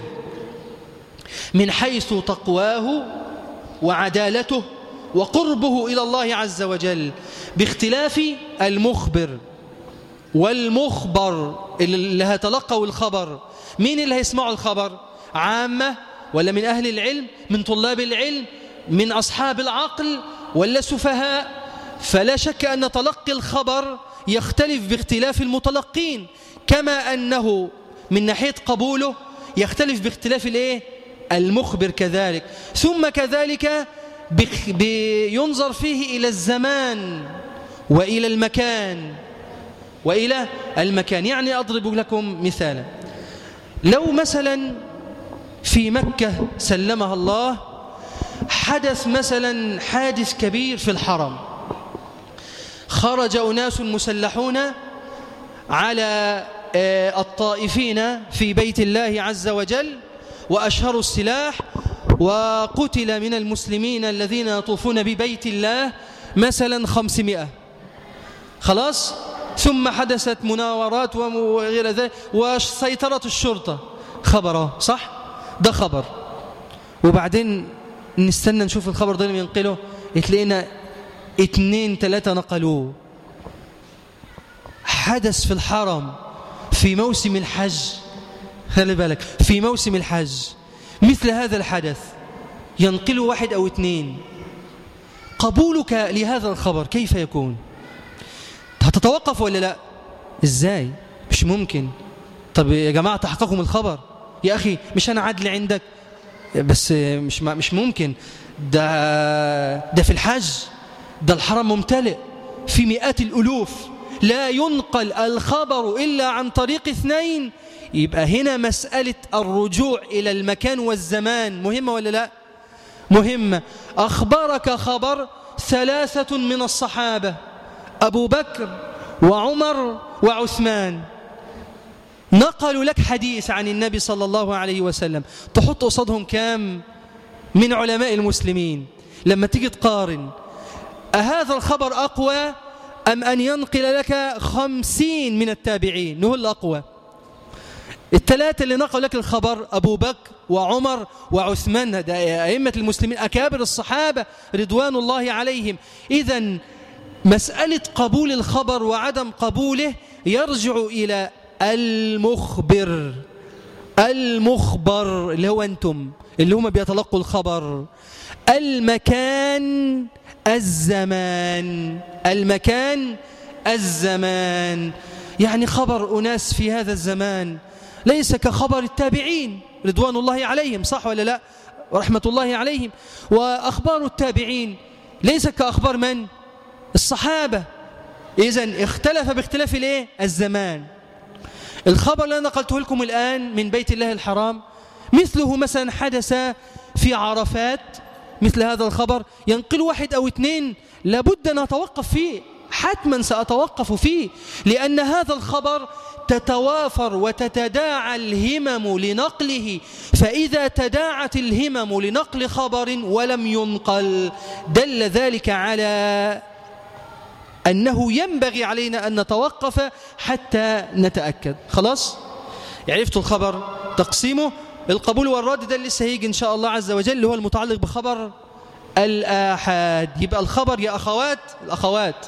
من حيث تقواه وعدالته. وقربه إلى الله عز وجل باختلاف المخبر والمخبر اللي هتلقوا الخبر. مين اللي هيسمعوا الخبر؟ عامة ولا من أهل العلم؟ من طلاب العلم؟ من أصحاب العقل؟ ولا سفهاء؟ فلا شك أن تلقي الخبر يختلف باختلاف المتلقين كما أنه من ناحية قبوله يختلف باختلاف الإيه؟ المخبر كذلك. ثم كذلك ينظر فيه إلى الزمان وإلى المكان وإلى المكان. يعني أضرب لكم مثالا. لو مثلا في مكة سلمها الله حدث مثلا حادث كبير في الحرم. خرج أناس مسلحون على آه، الطائفين في بيت الله عز وجل وأشهروا السلاح وقتل من المسلمين الذين يطوفون ببيت الله مثلا خمسمائة. خلاص؟ ثم حدثت مناورات وغير ذلك وسيطرة الشرطة. خبره صح؟ ده خبر. وبعدين نستنى نشوف الخبر ده ينقله. تلاقينا اتنين تلاتة نقلوه. حدث في الحرم في موسم الحج. خلي بالك في موسم الحج. مثل هذا الحدث ينقله واحد أو اثنين. قبولك لهذا الخبر كيف يكون؟ هتتوقف ولا لا؟ إزاي؟ مش ممكن. طب يا جماعة تحققوا من الخبر. يا أخي مش أنا عدل عندك؟ بس مش مش ممكن. ده ده في الحج. ده الحرم ممتلئ في مئات الألوف. لا ينقل الخبر إلا عن طريق اثنين. يبقى هنا مسألة الرجوع إلى المكان والزمان. مهمة ولا لا؟ مهمة. أخبرك خبر ثلاثة من الصحابة أبو بكر وعمر وعثمان. نقلوا لك حديث عن النبي صلى الله عليه وسلم. تحط قصادهم كام؟ من علماء المسلمين. لما تيجي تقارن أهذا الخبر أقوى أم أن ينقل لك خمسين من التابعين؟ هو الأقوى. الثلاثة اللي نقلوا لك الخبر أبو بكر وعمر وعثمان ده أئمة المسلمين أكابر الصحابة رضوان الله عليهم. إذا مسألة قبول الخبر وعدم قبوله يرجع إلى المخبر المخبر اللي هو أنتم اللي هم بيتلقوا الخبر. المكان الزمان المكان الزمان. يعني خبر أناس في هذا الزمان. ليس كخبر التابعين رضوان الله عليهم صح ولا لا؟ ورحمة الله عليهم. وأخبار التابعين ليس كأخبار من؟ الصحابة. إذن اختلف باختلاف الإيه؟ الزمان. الخبر اللي أنا نقلته لكم الآن من بيت الله الحرام مثله مثلا حدث في عرفات مثل هذا الخبر ينقل واحد أو اثنين لابد أن أتوقف فيه. حتما سأتوقف فيه لأن هذا الخبر تتوافر وتتداعى الهمم لنقله فإذا تداعت الهمم لنقل خبر ولم ينقل دل ذلك على أنه ينبغي علينا أن نتوقف حتى نتأكد. خلاص؟ عرفتوا الخبر؟ تقسيمه؟ القبول والرد ده لسه هيجي إن شاء الله عز وجل اللي هو المتعلق بخبر الآحاد. يبقى الخبر يا أخوات الأخوات.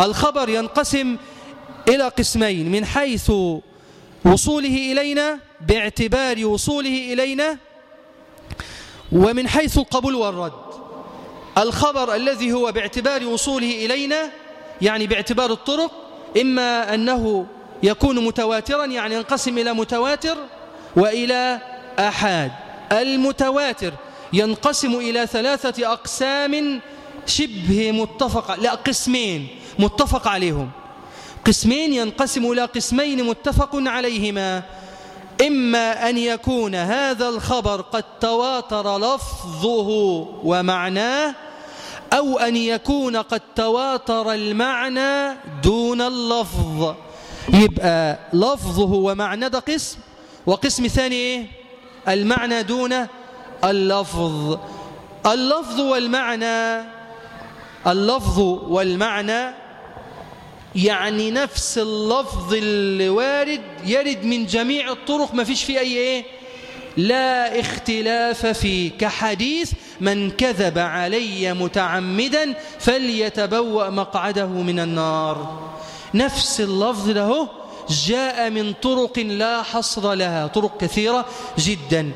الخبر ينقسم إلى قسمين من حيث وصوله إلينا باعتبار وصوله إلينا ومن حيث القبول والرد. الخبر الذي هو باعتبار وصوله إلينا يعني باعتبار الطرق إما أنه يكون متواترا يعني ينقسم إلى متواتر وإلى أحاد. المتواتر ينقسم إلى ثلاثة أقسام شبه متفق لا قسمين متفق عليهم. قسمين ينقسم إلى قسمين متفق عليهما. إما أن يكون هذا الخبر قد تواتر لفظه ومعناه أو أن يكون قد تواتر المعنى دون اللفظ. يبقى لفظه ومعنى ده قسم وقسم ثاني إيه؟ المعنى دون اللفظ. اللفظ والمعنى اللفظ والمعنى يعني نفس اللفظ اللي وارد يرد من جميع الطرق ما فيش فيه أي إيه؟ لا اختلاف فيه كحديث من كذب علي متعمدا فليتبوأ مقعده من النار. نفس اللفظ له جاء من طرق لا حصر لها طرق كثيرة جدا.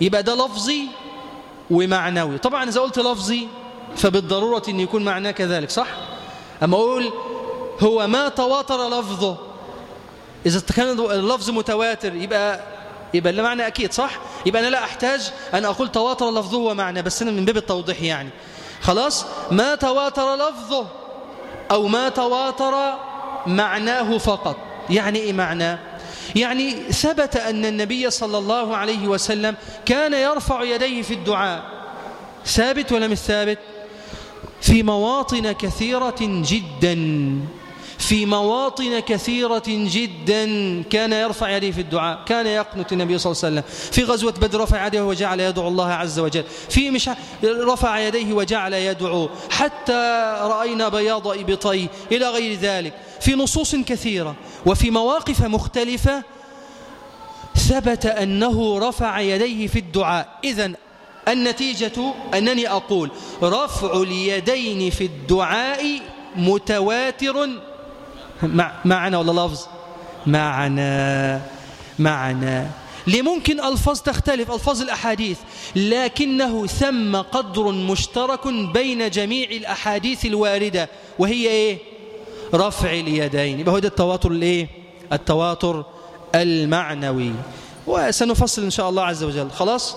يبقى ده لفظي ومعنوي. طبعا إذا قلت لفظي فبالضرورة أن يكون معناه كذلك صح؟ أما أقول هو ما تواتر لفظه. إذا كان اللفظ متواتر يبقى يبقى المعنى أكيد صح؟ يبقى أنا لا أحتاج أن أقول تواتر لفظه ومعنى بس أنا من باب التوضيح يعني. خلاص؟ ما تواتر لفظه أو ما تواتر معناه فقط. يعني إيه معناه يعني ثبت أن النبي صلى الله عليه وسلم كان يرفع يديه في الدعاء. ثابت ولا مش ثابت؟ في مواطن كثيرة جدا. في مواطن كثيرة جدا كان يرفع يديه في الدعاء كان يقنت النبي صلى الله عليه وسلم. في غزوة بدر رفع يديه وجعل يدعو الله عز وجل. في مش رفع يديه وجعل يدعو. حتى رأينا بياض إبطي إلى غير ذلك. في نصوص كثيرة وفي مواقف مختلفة ثبت أنه رفع يديه في الدعاء. إذن النتيجة أنني أقول رفع اليدين في الدعاء متواتر معنى ولا لفظ معنى معنى لممكن ألفاظ تختلف؟ ألفاظ الأحاديث. لكنه ثم قدر مشترك بين جميع الأحاديث الواردة. وهي إيه؟ رفع اليدين. يبقى هو ده التواتر الإيه؟ التواتر المعنوي. وسنفصل إن شاء الله عز وجل. خلاص؟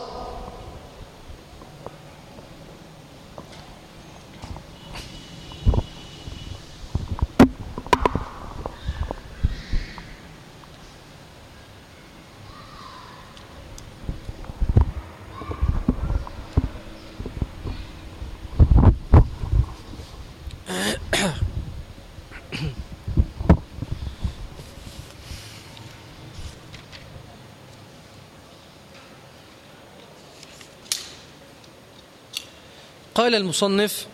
قال المصنف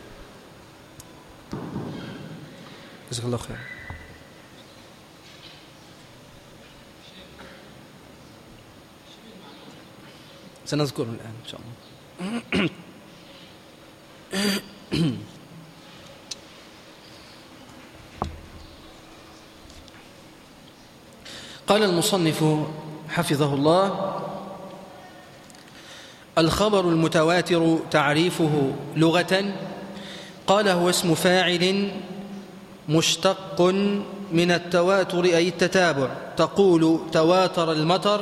جزاك الله خير. سنذكره الآن إن شاء الله. قال المصنف حفظه الله. الخبر المتواتر تعريفه لغة قال هو اسم فاعل مشتق من التواتر أي التتابع تقول تواتر المطر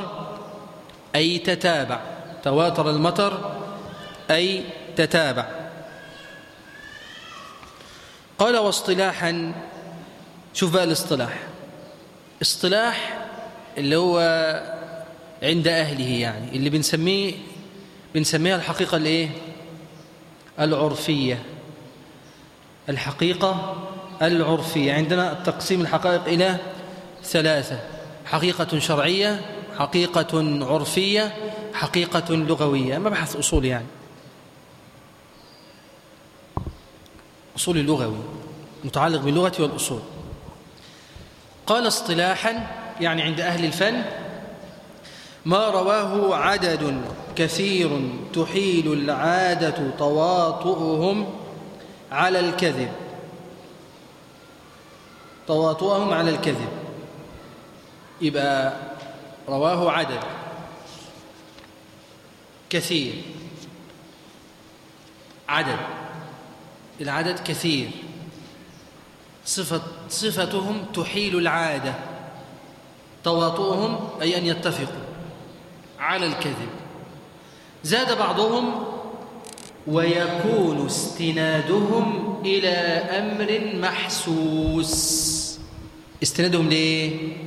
أي تتابع تواتر المطر أي تتابع. قال واصطلاحا شوف بقى الاصطلاح. اصطلاح اللي هو عند أهله يعني اللي بنسميه بنسميها الحقيقة الايه العرفية. الحقيقة العرفية. عندنا تقسيم الحقائق إلى ثلاثة. حقيقة شرعية حقيقة عرفية حقيقة لغوية. مبحث أصول يعني. أصول اللغوي متعلق باللغة والأصول. قال اصطلاحا يعني عند أهل الفن ما رواه عدد كثير تحيل العادة تواطؤهم على الكذب. تواطؤهم على الكذب. يبقى رواه عدد. كثير. عدد. العدد كثير. صفة صفتهم تحيل العادة. تواطؤهم أي أن يتفقوا على الكذب. زاد بعضهم ويكون استنادهم إلى أمر محسوس استنادهم ليه؟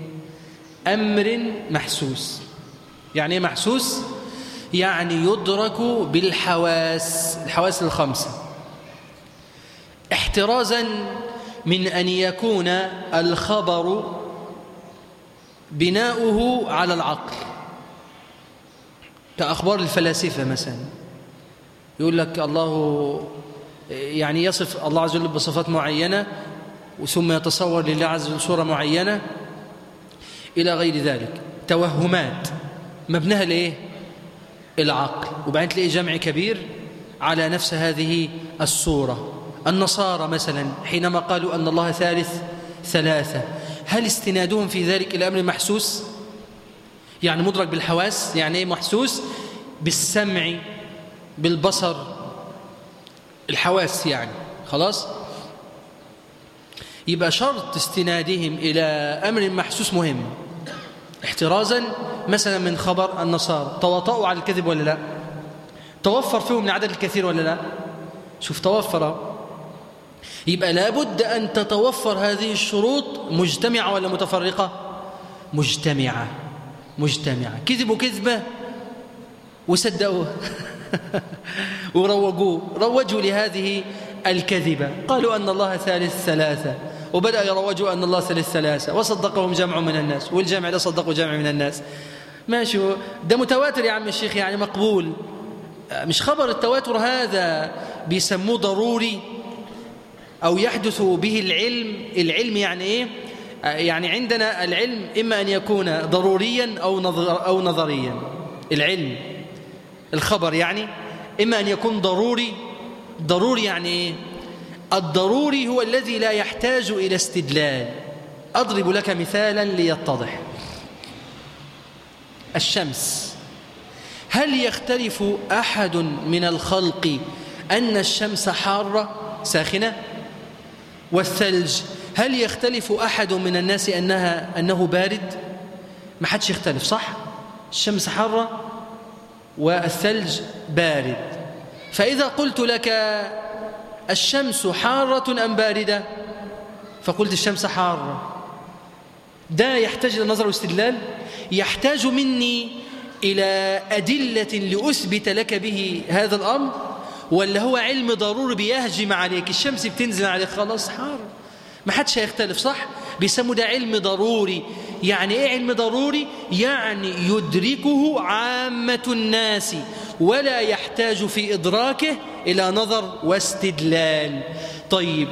أمر محسوس يعني إيه محسوس؟ يعني يدرك بالحواس الحواس الخمسة احترازا من أن يكون الخبر بناؤه على العقل كأخبار الفلاسفة مثلا. يقول لك الله يعني يصف الله عز وجل بصفات معينة ثم يتصور لله عز وجل صورة معينة إلى غير ذلك. توهمات. مبناها لإيه؟ العقل. وبعدين تلاقي جمع كبير على نفس هذه الصورة. النصارى مثلا حينما قالوا أن الله ثالث ثلاثة هل استنادهم في ذلك إلى أمر محسوس؟ يعني مدرك بالحواس يعني إيه محسوس؟ بالسمع بالبصر الحواس يعني. خلاص؟ يبقى شرط استنادهم إلى أمر محسوس مهم. احترازا مثلا من خبر النصارى تواطؤوا على الكذب ولا لا؟ توفر فيهم من عدد الكثير ولا لا؟ شوف توفر. يبقى لابد أن تتوفر هذه الشروط مجتمعة ولا متفرقة؟ مجتمعة. مجتمعة. كذبوا كذبة وصدقوه وروجوه روجوا لهذه الكذبة. قالوا أن الله ثالث ثلاثة. وبدأ يروجوا أن الله ثالث ثلاثة. وصدقهم جمع من الناس. والجمع ده صدقوا جمع من الناس. ماشي. ده متواتر يا عم الشيخ يعني مقبول. مش خبر التواتر هذا بيسموه ضروري أو يحدث به العلم. العلم يعني إيه؟ يعني عندنا العلم إما أن يكون ضروريا أو, نظر أو نظريا. العلم الخبر يعني إما أن يكون ضروري ضروري يعني إيه؟ الضروري هو الذي لا يحتاج إلى استدلال. أضرب لك مثالا ليتضح. الشمس. هل يختلف أحد من الخلق أن الشمس حارة ساخنة؟ والثلج هل يختلف أحد من الناس أنها أنه بارد؟ ما حدش يختلف صح؟ الشمس حارة والثلج بارد. فإذا قلت لك الشمس حارة أم باردة؟ فقلت الشمس حارة. ده يحتاج إلى نظر واستدلال؟ يحتاج مني إلى أدلة لأثبت لك به هذا الأمر؟ ولا هو علم ضروري بيهجم عليك؟ الشمس بتنزل عليك خلاص حار ما حدش هيختلف صح؟ بيسموا ده علم ضروري. يعني إيه علم ضروري؟ يعني يدركه عامة الناس ولا يحتاج في إدراكه إلى نظر واستدلال. طيب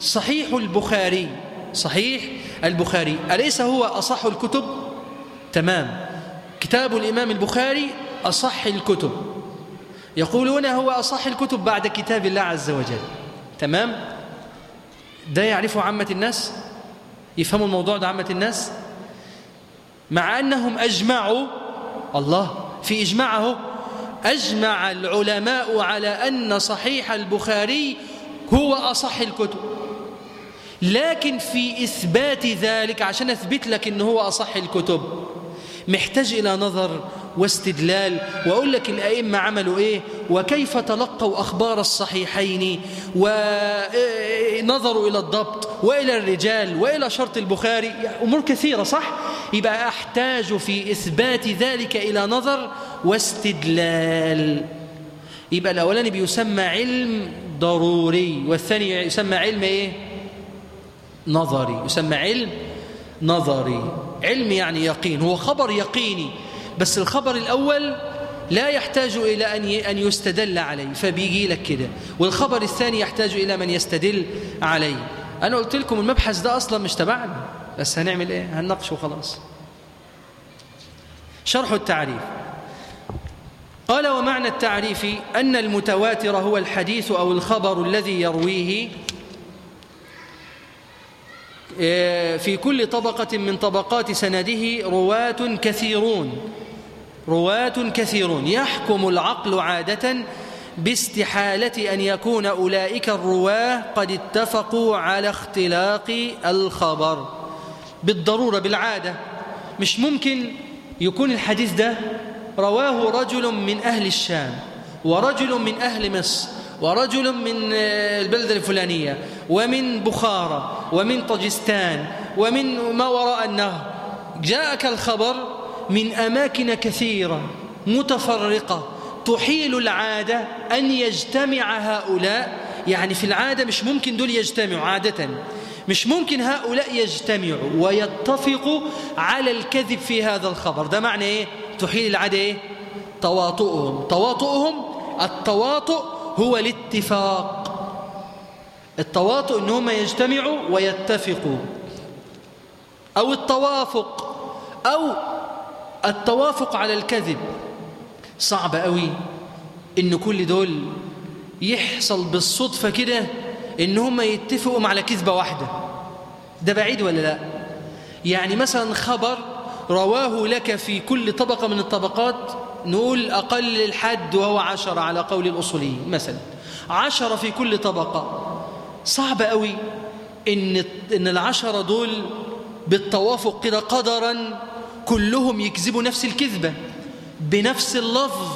صحيح البخاري صحيح البخاري. أليس هو أصح الكتب؟ تمام. كتاب الإمام البخاري أصح الكتب. يقولون هو أصح الكتب بعد كتاب الله عز وجل. تمام؟ ده يعرفه عامة الناس؟ يفهموا الموضوع ده عامة الناس؟ مع أنهم أجمعوا الله في إجماعه أجمع العلماء على أن صحيح البخاري هو أصح الكتب. لكن في إثبات ذلك عشان أثبت لك أنه هو أصح الكتب محتاج إلى نظر واستدلال وأقول لك الأئمة عملوا إيه؟ وكيف تلقوا أخبار الصحيحين؟ ونظروا إلى الضبط وإلى الرجال وإلى شرط البخاري؟ أمور كثيرة صح؟ يبقى أحتاج في إثبات ذلك إلى نظر واستدلال. يبقى الأولاني بيسمى علم ضروري والثاني يسمى علم إيه؟ نظري. يسمى علم نظري. علم يعني يقين هو خبر يقيني. بس الخبر الأول لا يحتاج إلى أن أن يستدل عليه فبيجي لك كده. والخبر الثاني يحتاج إلى من يستدل عليه. أنا قلت لكم المبحث ده أصلا مش تبعنا. بس هنعمل إيه؟ هنناقشه خلاص شرح التعريف. قال ومعنى التعريف أن المتواتر هو الحديث أو الخبر الذي يرويه في كل طبقة من طبقات سنده رواة كثيرون رواة كثيرون. يحكم العقل عادة باستحالة أن يكون أولئك الرواة قد اتفقوا على اختلاق الخبر. بالضرورة بالعادة. مش ممكن يكون الحديث ده رواه رجل من أهل الشام ورجل من أهل مصر ورجل من البلدة الفلانية ومن بخارى ومن طاجستان ومن ما وراء النهر. جاءك الخبر من أماكن كثيرة متفرقة تحيل العادة أن يجتمع هؤلاء. يعني في العادة مش ممكن دول يجتمعوا عادة. مش ممكن هؤلاء يجتمعوا ويتفقوا على الكذب في هذا الخبر. ده معنى إيه؟ تحيل العادة إيه؟ تواطؤهم. تواطؤهم التواطؤ هو الاتفاق. التواطؤ إن هم يجتمعوا ويتفقوا. أو التوافق أو التوافق على الكذب. صعب قوي إن كل دول يحصل بالصدفة كده إن هم يتفقوا على كذبة واحدة. ده بعيد ولا لا؟ يعني مثلا خبر رواه لك في كل طبقة من الطبقات نقول أقل الحد وهو عشرة على قول الأصوليين مثلا عشرة في كل طبقة. صعب قوي إن, إن العشرة دول بالتوافق كده قدرا كلهم يكذبوا نفس الكذبة. بنفس اللفظ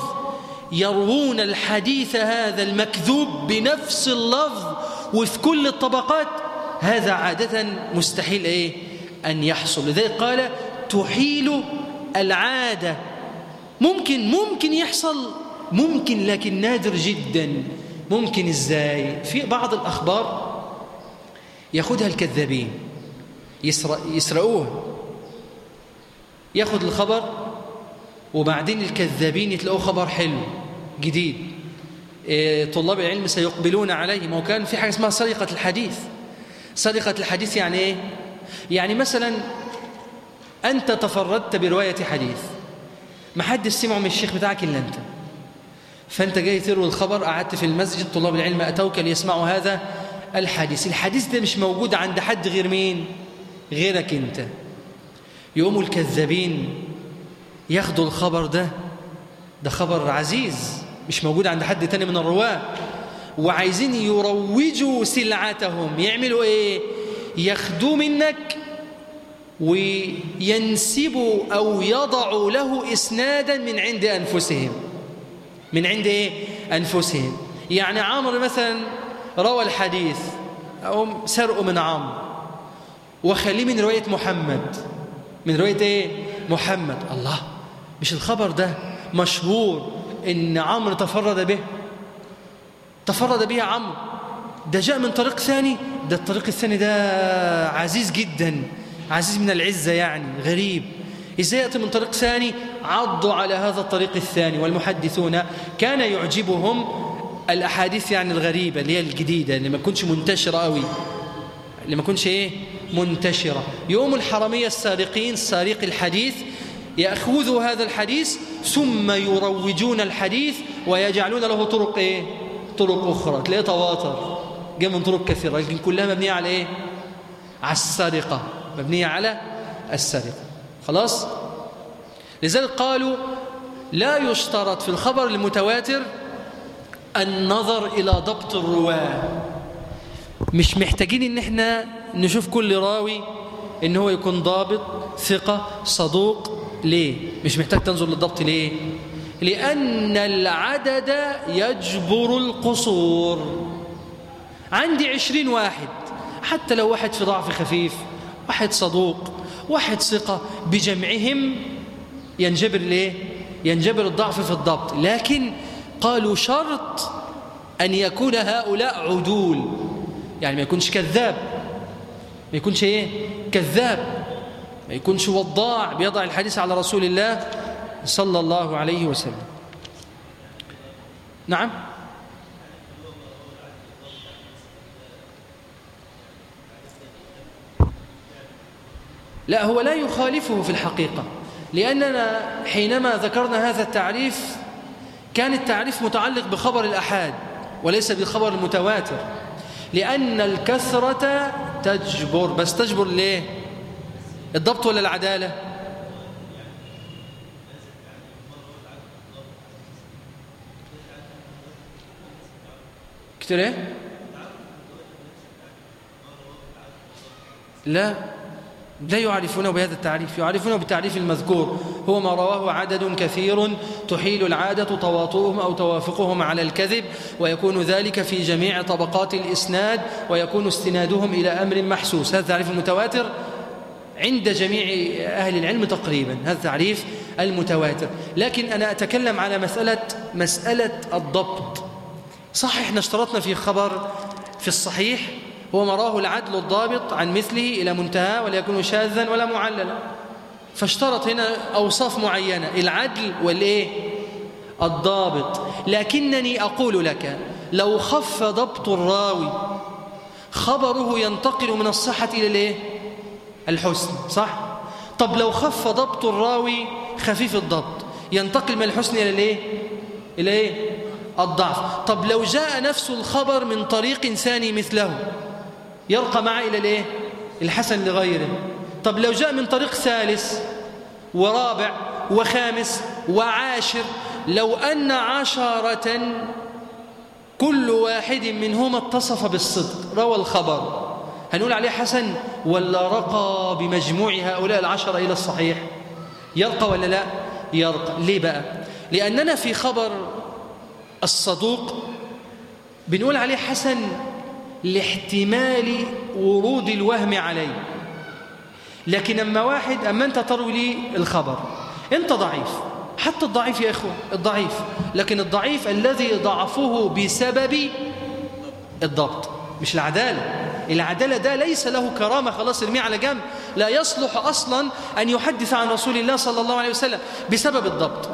يروون الحديث هذا المكذوب بنفس اللفظ وفي كل الطبقات هذا عادة مستحيل إيه؟ أن يحصل. لذلك قال تحيل العادة. ممكن ممكن يحصل ممكن لكن نادر جدا. ممكن إزاي؟ في بعض الأخبار ياخدها الكذابين. يسرق يسرقوها ياخد الخبر وبعدين الكذابين يتلاقوا خبر حلو جديد. إيه طلاب العلم سيقبلون عليه ما هو كان في حاجة اسمها سرقة الحديث. سرقة الحديث يعني إيه؟ يعني مثلا أنت تفردت برواية حديث. ما حدش سمعه من الشيخ بتاعك إلا أنت. فأنت جاي تروي الخبر قعدت في المسجد طلاب العلم أتوك ليسمعوا هذا الحديث. الحديث ده مش موجود عند حد غير مين؟ غيرك أنت. يقوموا الكذابين ياخدوا الخبر ده. ده خبر عزيز مش موجود عند حد تاني من الرواة. وعايزين يروجوا سلعتهم. يعملوا إيه؟ ياخدوه منك وينسبوا أو يضعوا له إسنادا من عند أنفسهم. من عند إيه؟ أنفسهم. يعني عمرو مثلا روى الحديث أو سرقوا من عمرو وخليه من رواية محمد. من رواية إيه؟ محمد. الله مش الخبر ده مشهور إن عمرو تفرد به؟ تفرد به عمرو. ده جاء من طريق ثاني؟ ده الطريق الثاني ده عزيز جدا. عزيز من العزة يعني غريب. إزاي يأتي من طريق ثاني عضوا على هذا الطريق الثاني. والمحدثون كان يعجبهم الأحاديث يعني الغريبة اللي هي الجديدة اللي ما تكونش منتشرة قوي اللي ما تكونش إيه؟ منتشرة. يوم الحرمية السارقين سارق الحديث يأخذوا هذا الحديث ثم يروجون الحديث ويجعلون له طرق إيه؟ طرق أخرى. تلاقيه تواتر. جاء من طرق كثيرة لكن كلها مبنية على إيه؟ على السرقة مبنية على السرقة. خلاص؟ لذلك قالوا لا يشترط في الخبر المتواتر النظر إلى ضبط الرواة. مش محتاجين إن إحنا نشوف كل راوي إن هو يكون ضابط ثقة صدوق. ليه؟ مش محتاج تنظر للضبط ليه؟ لأن العدد يجبر القصور. عندي عشرين واحد. حتى لو واحد في ضعف خفيف واحد صدوق واحد ثقة بجمعهم ينجبر ليه؟ ينجبر الضعف في الضبط. لكن قالوا شرط أن يكون هؤلاء عدول. يعني ما يكونش كذاب. ما يكونش إيه؟ كذاب. ما يكونش وضاع بيضع الحديث على رسول الله صلى الله عليه وسلم. نعم؟ لا هو لا يخالفه في الحقيقة لأننا حينما ذكرنا هذا التعريف كان التعريف متعلق بخبر الأحاد وليس بالخبر المتواتر لأن الكثرة تجبر. بس تجبر ليه؟ الضبط ولا العدالة؟ كتير إيه؟ لا. لا يعرفونه بهذا التعريف يعرفونه بالتعريف المذكور. هو ما رواه عدد كثير تحيل العادة تواطؤهم أو توافقهم على الكذب ويكون ذلك في جميع طبقات الإسناد ويكون استنادهم إلى أمر محسوس. هذا تعريف المتواتر عند جميع أهل العلم تقريبا هذا تعريف المتواتر. لكن أنا أتكلم على مسألة مسألة الضبط. صح إحنا اشترطنا في خبر في الصحيح هو ما راه العدل الضابط عن مثله إلى منتهى ولا يكون شاذا ولا معللا. فاشترط هنا أوصاف معينة العدل والإيه؟ الضابط. لكنني أقول لك لو خف ضبط الراوي خبره ينتقل من الصحة إلى الإيه؟ الحسن صح؟ طب لو خف ضبط الراوي خفيف الضبط ينتقل من الحسن إلى الإيه؟ إلى إيه؟ الضعف. طب لو جاء نفس الخبر من طريق ثاني مثله يرقى معه إلى الإيه؟ الحسن لغيره. طب لو جاء من طريق ثالث ورابع وخامس وعاشر لو أن عشرة كل واحد منهما اتصف بالصدق. روى الخبر. هنقول عليه حسن ولا رقى بمجموع هؤلاء العشرة إلى الصحيح؟ يرقى ولا لا؟ يرقى. ليه بقى؟ لأننا في خبر الصدوق بنقول عليه حسن لاحتمال ورود الوهم عليه. لكن أما واحد أما أنت تروي لي الخبر أنت ضعيف. حتى الضعيف يا إخوة الضعيف. لكن الضعيف الذي ضعفه بسبب الضبط مش العدالة. العدالة ده ليس له كرامة خلاص ارميه على جنب. لا يصلح أصلا أن يحدث عن رسول الله صلى الله عليه وسلم بسبب الضبط.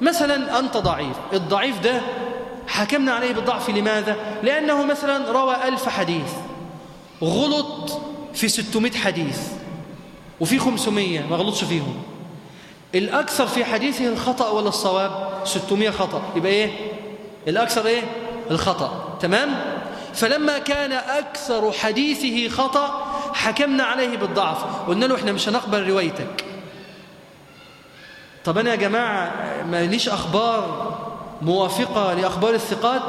مثلا أنت ضعيف. الضعيف ده حكمنا عليه بالضعف لماذا؟ لأنه مثلا روى ألف حديث غلط في ستمائة حديث وفي خمسمية ما غلطش فيهم الأكثر في حديثه الخطأ ولا الصواب ستمائة خطأ يبقى إيه؟ الأكثر إيه؟ الخطأ تمام؟ فلما كان أكثر حديثه خطأ حكمنا عليه بالضعف قلنا له إحنا مش هنقبل روايتك طب أنا يا جماعة ما ليش أخبار موافقة لأخبار الثقات؟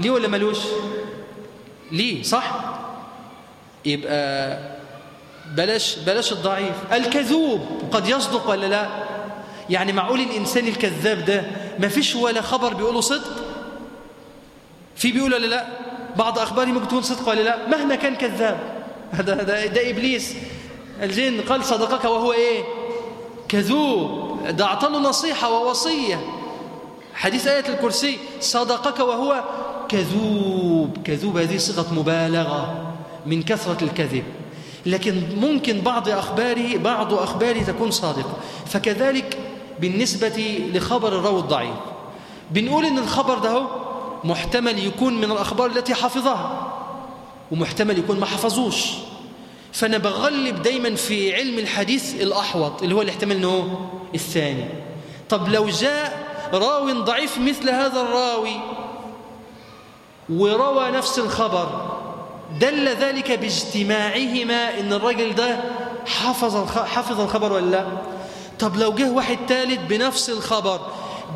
ليه ولا ملوش ليه؟ صح؟ يبقى بلاش بلاش الضعيف. الكذوب قد يصدق ولا لا؟ يعني معقول الإنسان الكذاب ده ما فيش ولا خبر بيقوله صدق؟ في بيقول ولا لا؟ بعض أخباره ممكن تكون صدق ولا لا؟ مهما كان كذاب. هذا ده, ده إبليس. الجن قال صدقك وهو إيه؟ كذوب. ده أعطى نصيحة ووصية. حديث آية الكرسي صدقك وهو كذوب. كذوب هذه صيغة مبالغة من كثرة الكذب. لكن ممكن بعض أخباره بعض أخباره تكون صادقة. فكذلك بالنسبة لخبر الراوي الضعيف. بنقول إن الخبر ده محتمل يكون من الأخبار التي حفظها ومحتمل يكون ما حفظوش. فأنا بغلب دايما في علم الحديث الأحوط اللي هو الاحتمال أنه الثاني. طب لو جاء راو ضعيف مثل هذا الراوي. وروى نفس الخبر. دل ذلك باجتماعهما إن الرجل ده حفظ حفظ الخبر ولا لا؟ طب لو جه واحد ثالث بنفس الخبر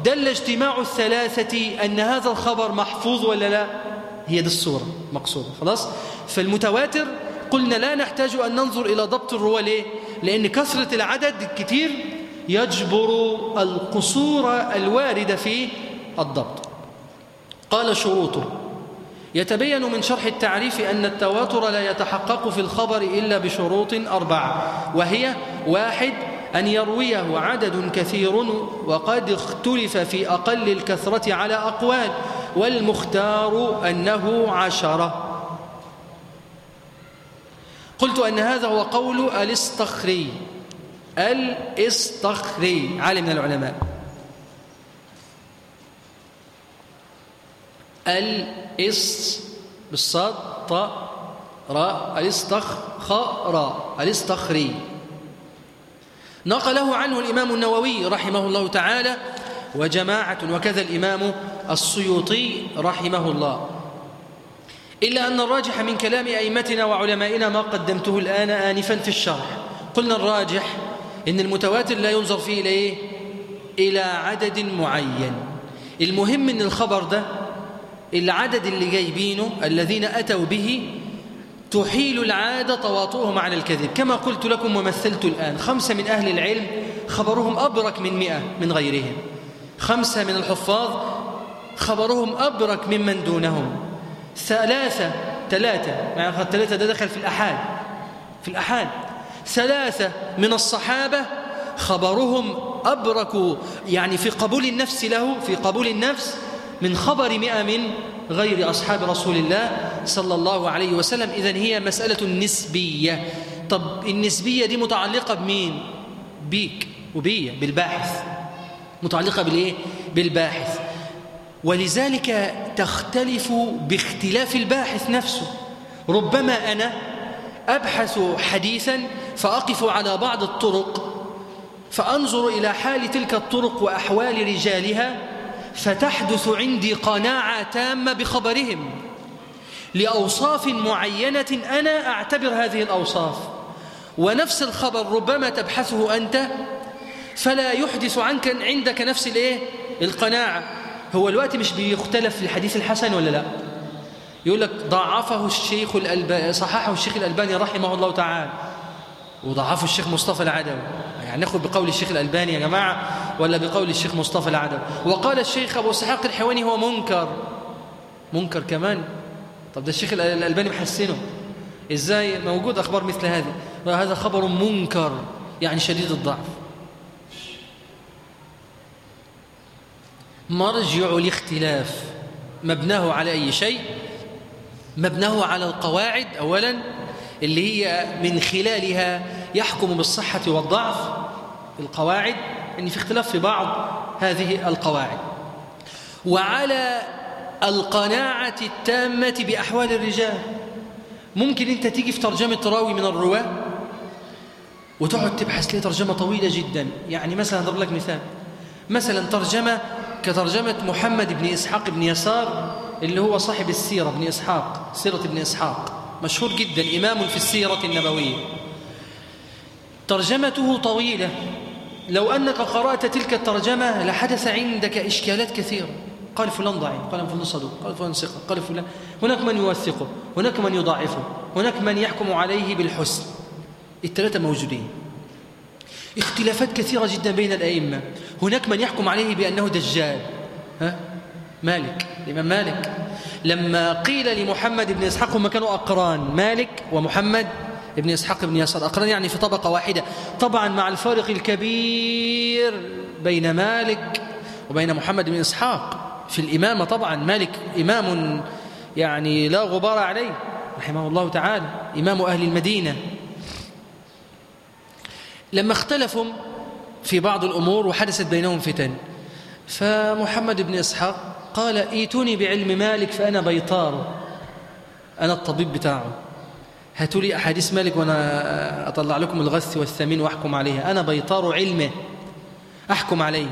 دل اجتماع الثلاثة أن هذا الخبر محفوظ ولا لا؟ هي دي الصورة مقصودة خلاص؟ فالمتواتر قلنا لا نحتاج أن ننظر إلى ضبط الرواة ليه؟ لأن كثرة العدد الكثير يجبر القصور الواردة في الضبط. قال شروطه يتبين من شرح التعريف أن التواتر لا يتحقق في الخبر إلا بشروط أربعة وهي واحد أن يرويه عدد كثير وقد اختلف في أقل الكثرة على أقوال والمختار أنه عشرة. قلت أن هذا هو قول الاستخري. الاستخري عالم من العلماء. الإس بالصاد طاء راء. الاستخر الاستخري نقله عنه الإمام النووي رحمه الله تعالى وجماعة وكذا الإمام السيوطي رحمه الله. إلا أن الراجح من كلام أئمتنا وعلمائنا ما قدمته الآن آنفا في الشرح. قلنا الراجح إن المتواتر لا ينظر فيه إلى إيه؟ إلى عدد معين. المهم إن الخبر ده العدد اللي جايبينه الذين أتوا به تحيل العادة تواطؤهم على الكذب. كما قلت لكم ومثلت الآن خمسة من أهل العلم خبرهم أبرك من مئة من غيرهم. خمسة من الحفاظ خبرهم أبرك ممن دونهم. ثلاثة ثلاثة يعني الثلاثة ده دخل في الأحاد. في الأحاد. ثلاثة من الصحابة خبرهم أبرك يعني في قبول النفس له في قبول النفس من خبر مئة من غير أصحاب رسول الله صلى الله عليه وسلم. إذن هي مسألة نسبية طب النسبية دي متعلقة بمين؟ بيك وبي بالباحث. متعلقة بالإيه؟ بالباحث. ولذلك تختلف باختلاف الباحث نفسه. ربما أنا أبحث حديثا فأقف على بعض الطرق فأنظر إلى حال تلك الطرق وأحوال رجالها فتحدث عندي قناعة تامة بخبرهم. لأوصاف معينة أنا أعتبر هذه الأوصاف. ونفس الخبر ربما تبحثه أنت فلا يحدث عنك عندك نفس الإيه؟ القناعة. هو الوقت مش بيختلف في الحديث الحسن ولا لا؟ يقول لك ضعفه الشيخ الألباني صححه الشيخ الألباني رحمه الله تعالى. وضعفه الشيخ مصطفى العدوي. يعني ناخذ بقول الشيخ الألباني يا جماعة ولا بقول الشيخ مصطفى العدوي؟ وقال الشيخ أبو إسحاق الحواني هو منكر. منكر كمان؟ طب ده الشيخ الألباني محسنه. إزاي موجود أخبار مثل هذه؟ وهذا خبر منكر يعني شديد الضعف. مرجع الاختلاف. مبناه على أي شيء؟ مبناه على القواعد أولا. اللي هي من خلالها يحكم بالصحة والضعف القواعد أن في اختلاف في بعض هذه القواعد. وعلى القناعة التامة بأحوال الرجال. ممكن أنت تيجي في ترجمة راوي من الرواة وتقعد تبحث ليه ترجمة طويلة جدا. يعني مثلا أضرب لك مثال. مثلا ترجمة كترجمة محمد بن إسحاق بن يسار اللي هو صاحب السيرة بن إسحاق سيرة ابن إسحاق. مشهور جدا إمام في السيرة النبوية. ترجمته طويلة. لو أنك قرأت تلك الترجمة لحدث عندك إشكالات كثيرة. قال فلان ضعيف قال فلان صدوق قال فلان ثقة قال فلان. هناك من يوثقه هناك من يضاعفه هناك من يحكم عليه بالحسن. الثلاثة موجودين. اختلافات كثيرة جدا بين الأئمة. هناك من يحكم عليه بأنه دجال. ها؟ مالك الإمام مالك. لما قيل لمحمد بن إسحاق هم كانوا أقران مالك ومحمد بن إسحاق بن يسار أقران يعني في طبقة واحدة. طبعا مع الفارق الكبير بين مالك وبين محمد بن إسحاق. في الإمامة طبعا مالك إمام يعني لا غبار عليه رحمه الله تعالى إمام أهل المدينة. لما اختلفوا في بعض الأمور وحدثت بينهم فتن فمحمد بن إسحاق قال إيتوني بعلم مالك فأنا بيطار أنا الطبيب بتاعه. هاتوا لي أحاديث مالك وأنا أطلع لكم الغث والثمين وأحكم عليها. أنا بيطار علمه أحكم عليه.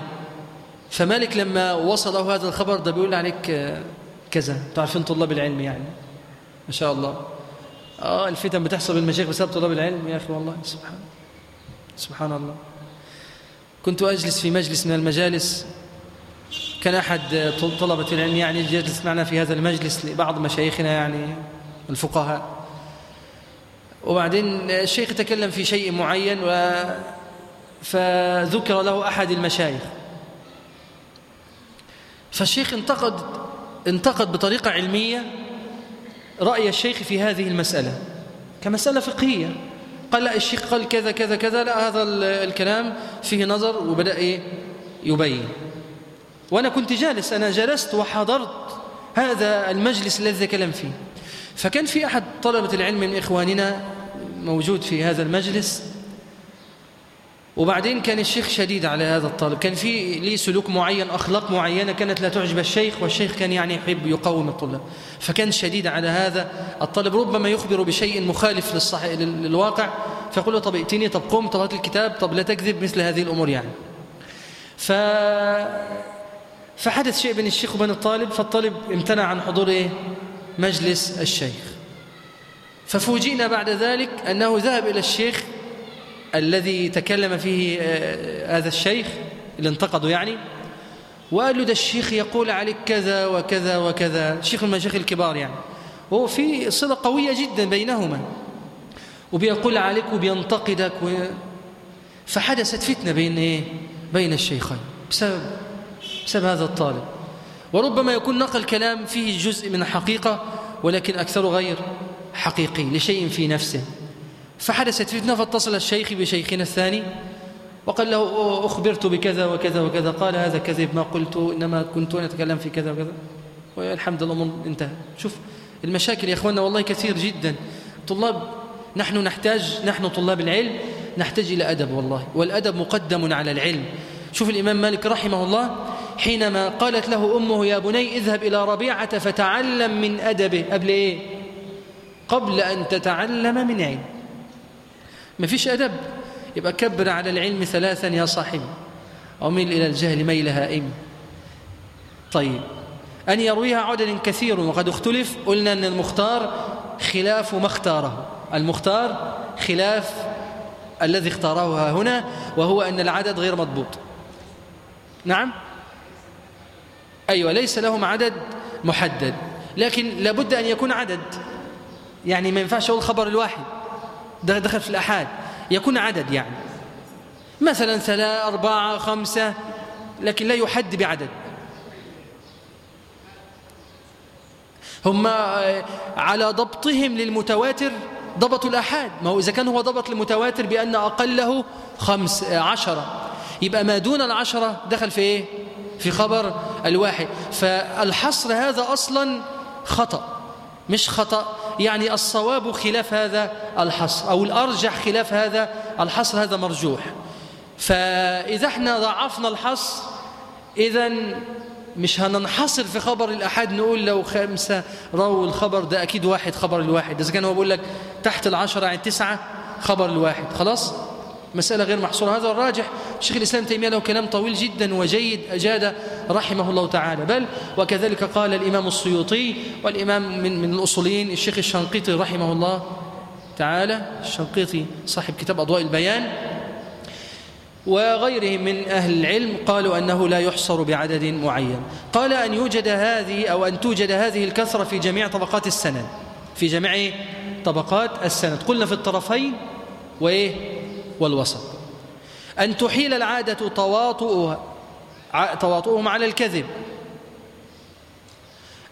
فمالك لما وصله هذا الخبر ده بيقول عليك كذا تعرفين طلاب العلم يعني. ما شاء الله. آه الفتن بتحصل بالمشايخ بسبب طلاب العلم يا أخي والله. سبحان سبحان الله. كنت أجلس في مجلس من المجالس. كان أحد طلبة العلم يعني يجلس معنا في هذا المجلس لبعض مشايخنا يعني الفقهاء. وبعدين الشيخ تكلم في شيء معين و فذكر له أحد المشايخ. فالشيخ انتقد انتقد بطريقة علمية رأي الشيخ في هذه المسألة كمسألة فقهية. قال لا الشيخ قال كذا كذا كذا لا هذا الكلام فيه نظر وبدأ إيه؟ يبين. وأنا كنت جالس أنا جلست وحضرت هذا المجلس الذي تكلم فيه. فكان في أحد طلبة العلم من إخواننا موجود في هذا المجلس. وبعدين كان الشيخ شديد على هذا الطالب. كان في ليه سلوك معين أخلاق معينة كانت لا تعجب الشيخ والشيخ كان يعني يحب يقوم الطلاب. فكان شديد على هذا الطالب. ربما يخبر بشيء مخالف للصح... للواقع. فيقول له طب ائتني طب قم طب هات الكتاب طب لا تكذب مثل هذه الأمور يعني. فحدث شيء بين الشيخ وبين الطالب فالطالب امتنع عن حضور إيه؟ مجلس الشيخ. ففوجئنا بعد ذلك أنه ذهب إلى الشيخ الذي تكلم فيه هذا الشيخ اللي انتقده يعني وقال له ده الشيخ يقول عليك كذا وكذا وكذا. شيخ المشايخ الكبار يعني. وهو في صلة قوية جدا بينهما. وبيقول عليك وبينتقدك و... فحدثت فتنة بين إيه؟ بين الشيخين. بسبب بسبب هذا الطالب. وربما يكون نقل كلام فيه جزء من الحقيقة ولكن أكثر غير حقيقي لشيء في نفسه. فحدثت فتنة فاتصل الشيخ بشيخنا الثاني وقال له أخبرت بكذا وكذا وكذا. قال هذا كذب ما قلت إنما كنت أتكلم في كذا وكذا. والحمد لله انتهى شوف المشاكل يا أخواننا والله كثير جدا. طلاب نحن نحتاج نحن طلاب العلم نحتاج إلى أدب والله. والأدب مقدم على العلم. شوف الإمام مالك رحمه الله حينما قالت له أمه يا بني اذهب إلى ربيعة فتعلم من أدبه. قبل إيه؟ قبل أن تتعلم من علم. ما فيش أدب. يبقى كبر على العلم ثلاثا يا صاحبي. وميل إلى الجهل ميل هائم. طيب أن يرويها عدد كثير وقد اختلف. قلنا أن المختار خلاف ما اختاره. المختار خلاف الذي اختاره هنا وهو أن العدد غير مضبوط. نعم؟ أيوة ليس لهم عدد محدد لكن لابد أن يكون عدد. يعني ما ينفعش أقول خبر الواحد ده دخل في الأحاد. يكون عدد يعني. مثلا ثلاثة أربعة خمسة لكن لا يحد بعدد. هم على ضبطهم للمتواتر ضبطوا الأحاد. ما هو إذا كان هو ضبط المتواتر بأن أقله خمس عشرة. يبقى ما دون العشرة دخل في إيه؟ في خبر الواحد فالحصر هذا أصلا خطأ مش خطأ. يعني الصواب خلاف هذا الحصر أو الأرجح خلاف هذا الحصر هذا مرجوح. فإذا إحنا ضعفنا الحصر إذا مش هننحصر في خبر الأحد نقول لو خمسة رووا الخبر ده أكيد واحد خبر الواحد. إذا كان هو بيقول لك تحت العشرة يعني تسعة خبر الواحد خلاص؟ مسألة غير محصورة. هذا الراجح شيخ الإسلام تيمية له كلام طويل جدا وجيد أجاد رحمه الله تعالى. بل وكذلك قال الإمام السيوطي والإمام من, من الأصوليين الشيخ الشنقيطي رحمه الله تعالى الشنقيطي صاحب كتاب أضواء البيان وغيرهم من أهل العلم قالوا أنه لا يحصر بعدد معين. قال أن يوجد هذه أو أن توجد هذه الكثرة في جميع طبقات السند في جميع طبقات السند. قلنا في الطرفين وإيه؟ والوسط. أن تحيل العادة تواطؤها تواطؤهم على الكذب.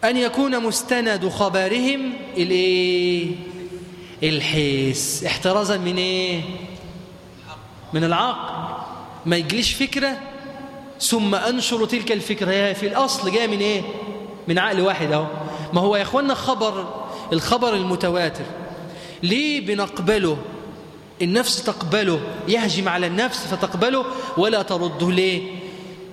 أن يكون مستند خبرهم الإيه الحس. احترازا من إيه؟ من العقل. ما يجليش فكرة ثم أنشر تلك الفكرة. هي في الأصل جاء من إيه؟ من عقل واحد أهو. ما هو يا إخوانا خبر الخبر المتواتر. ليه بنقبله؟ النفس تقبله يهجم على النفس فتقبله ولا ترده. ليه؟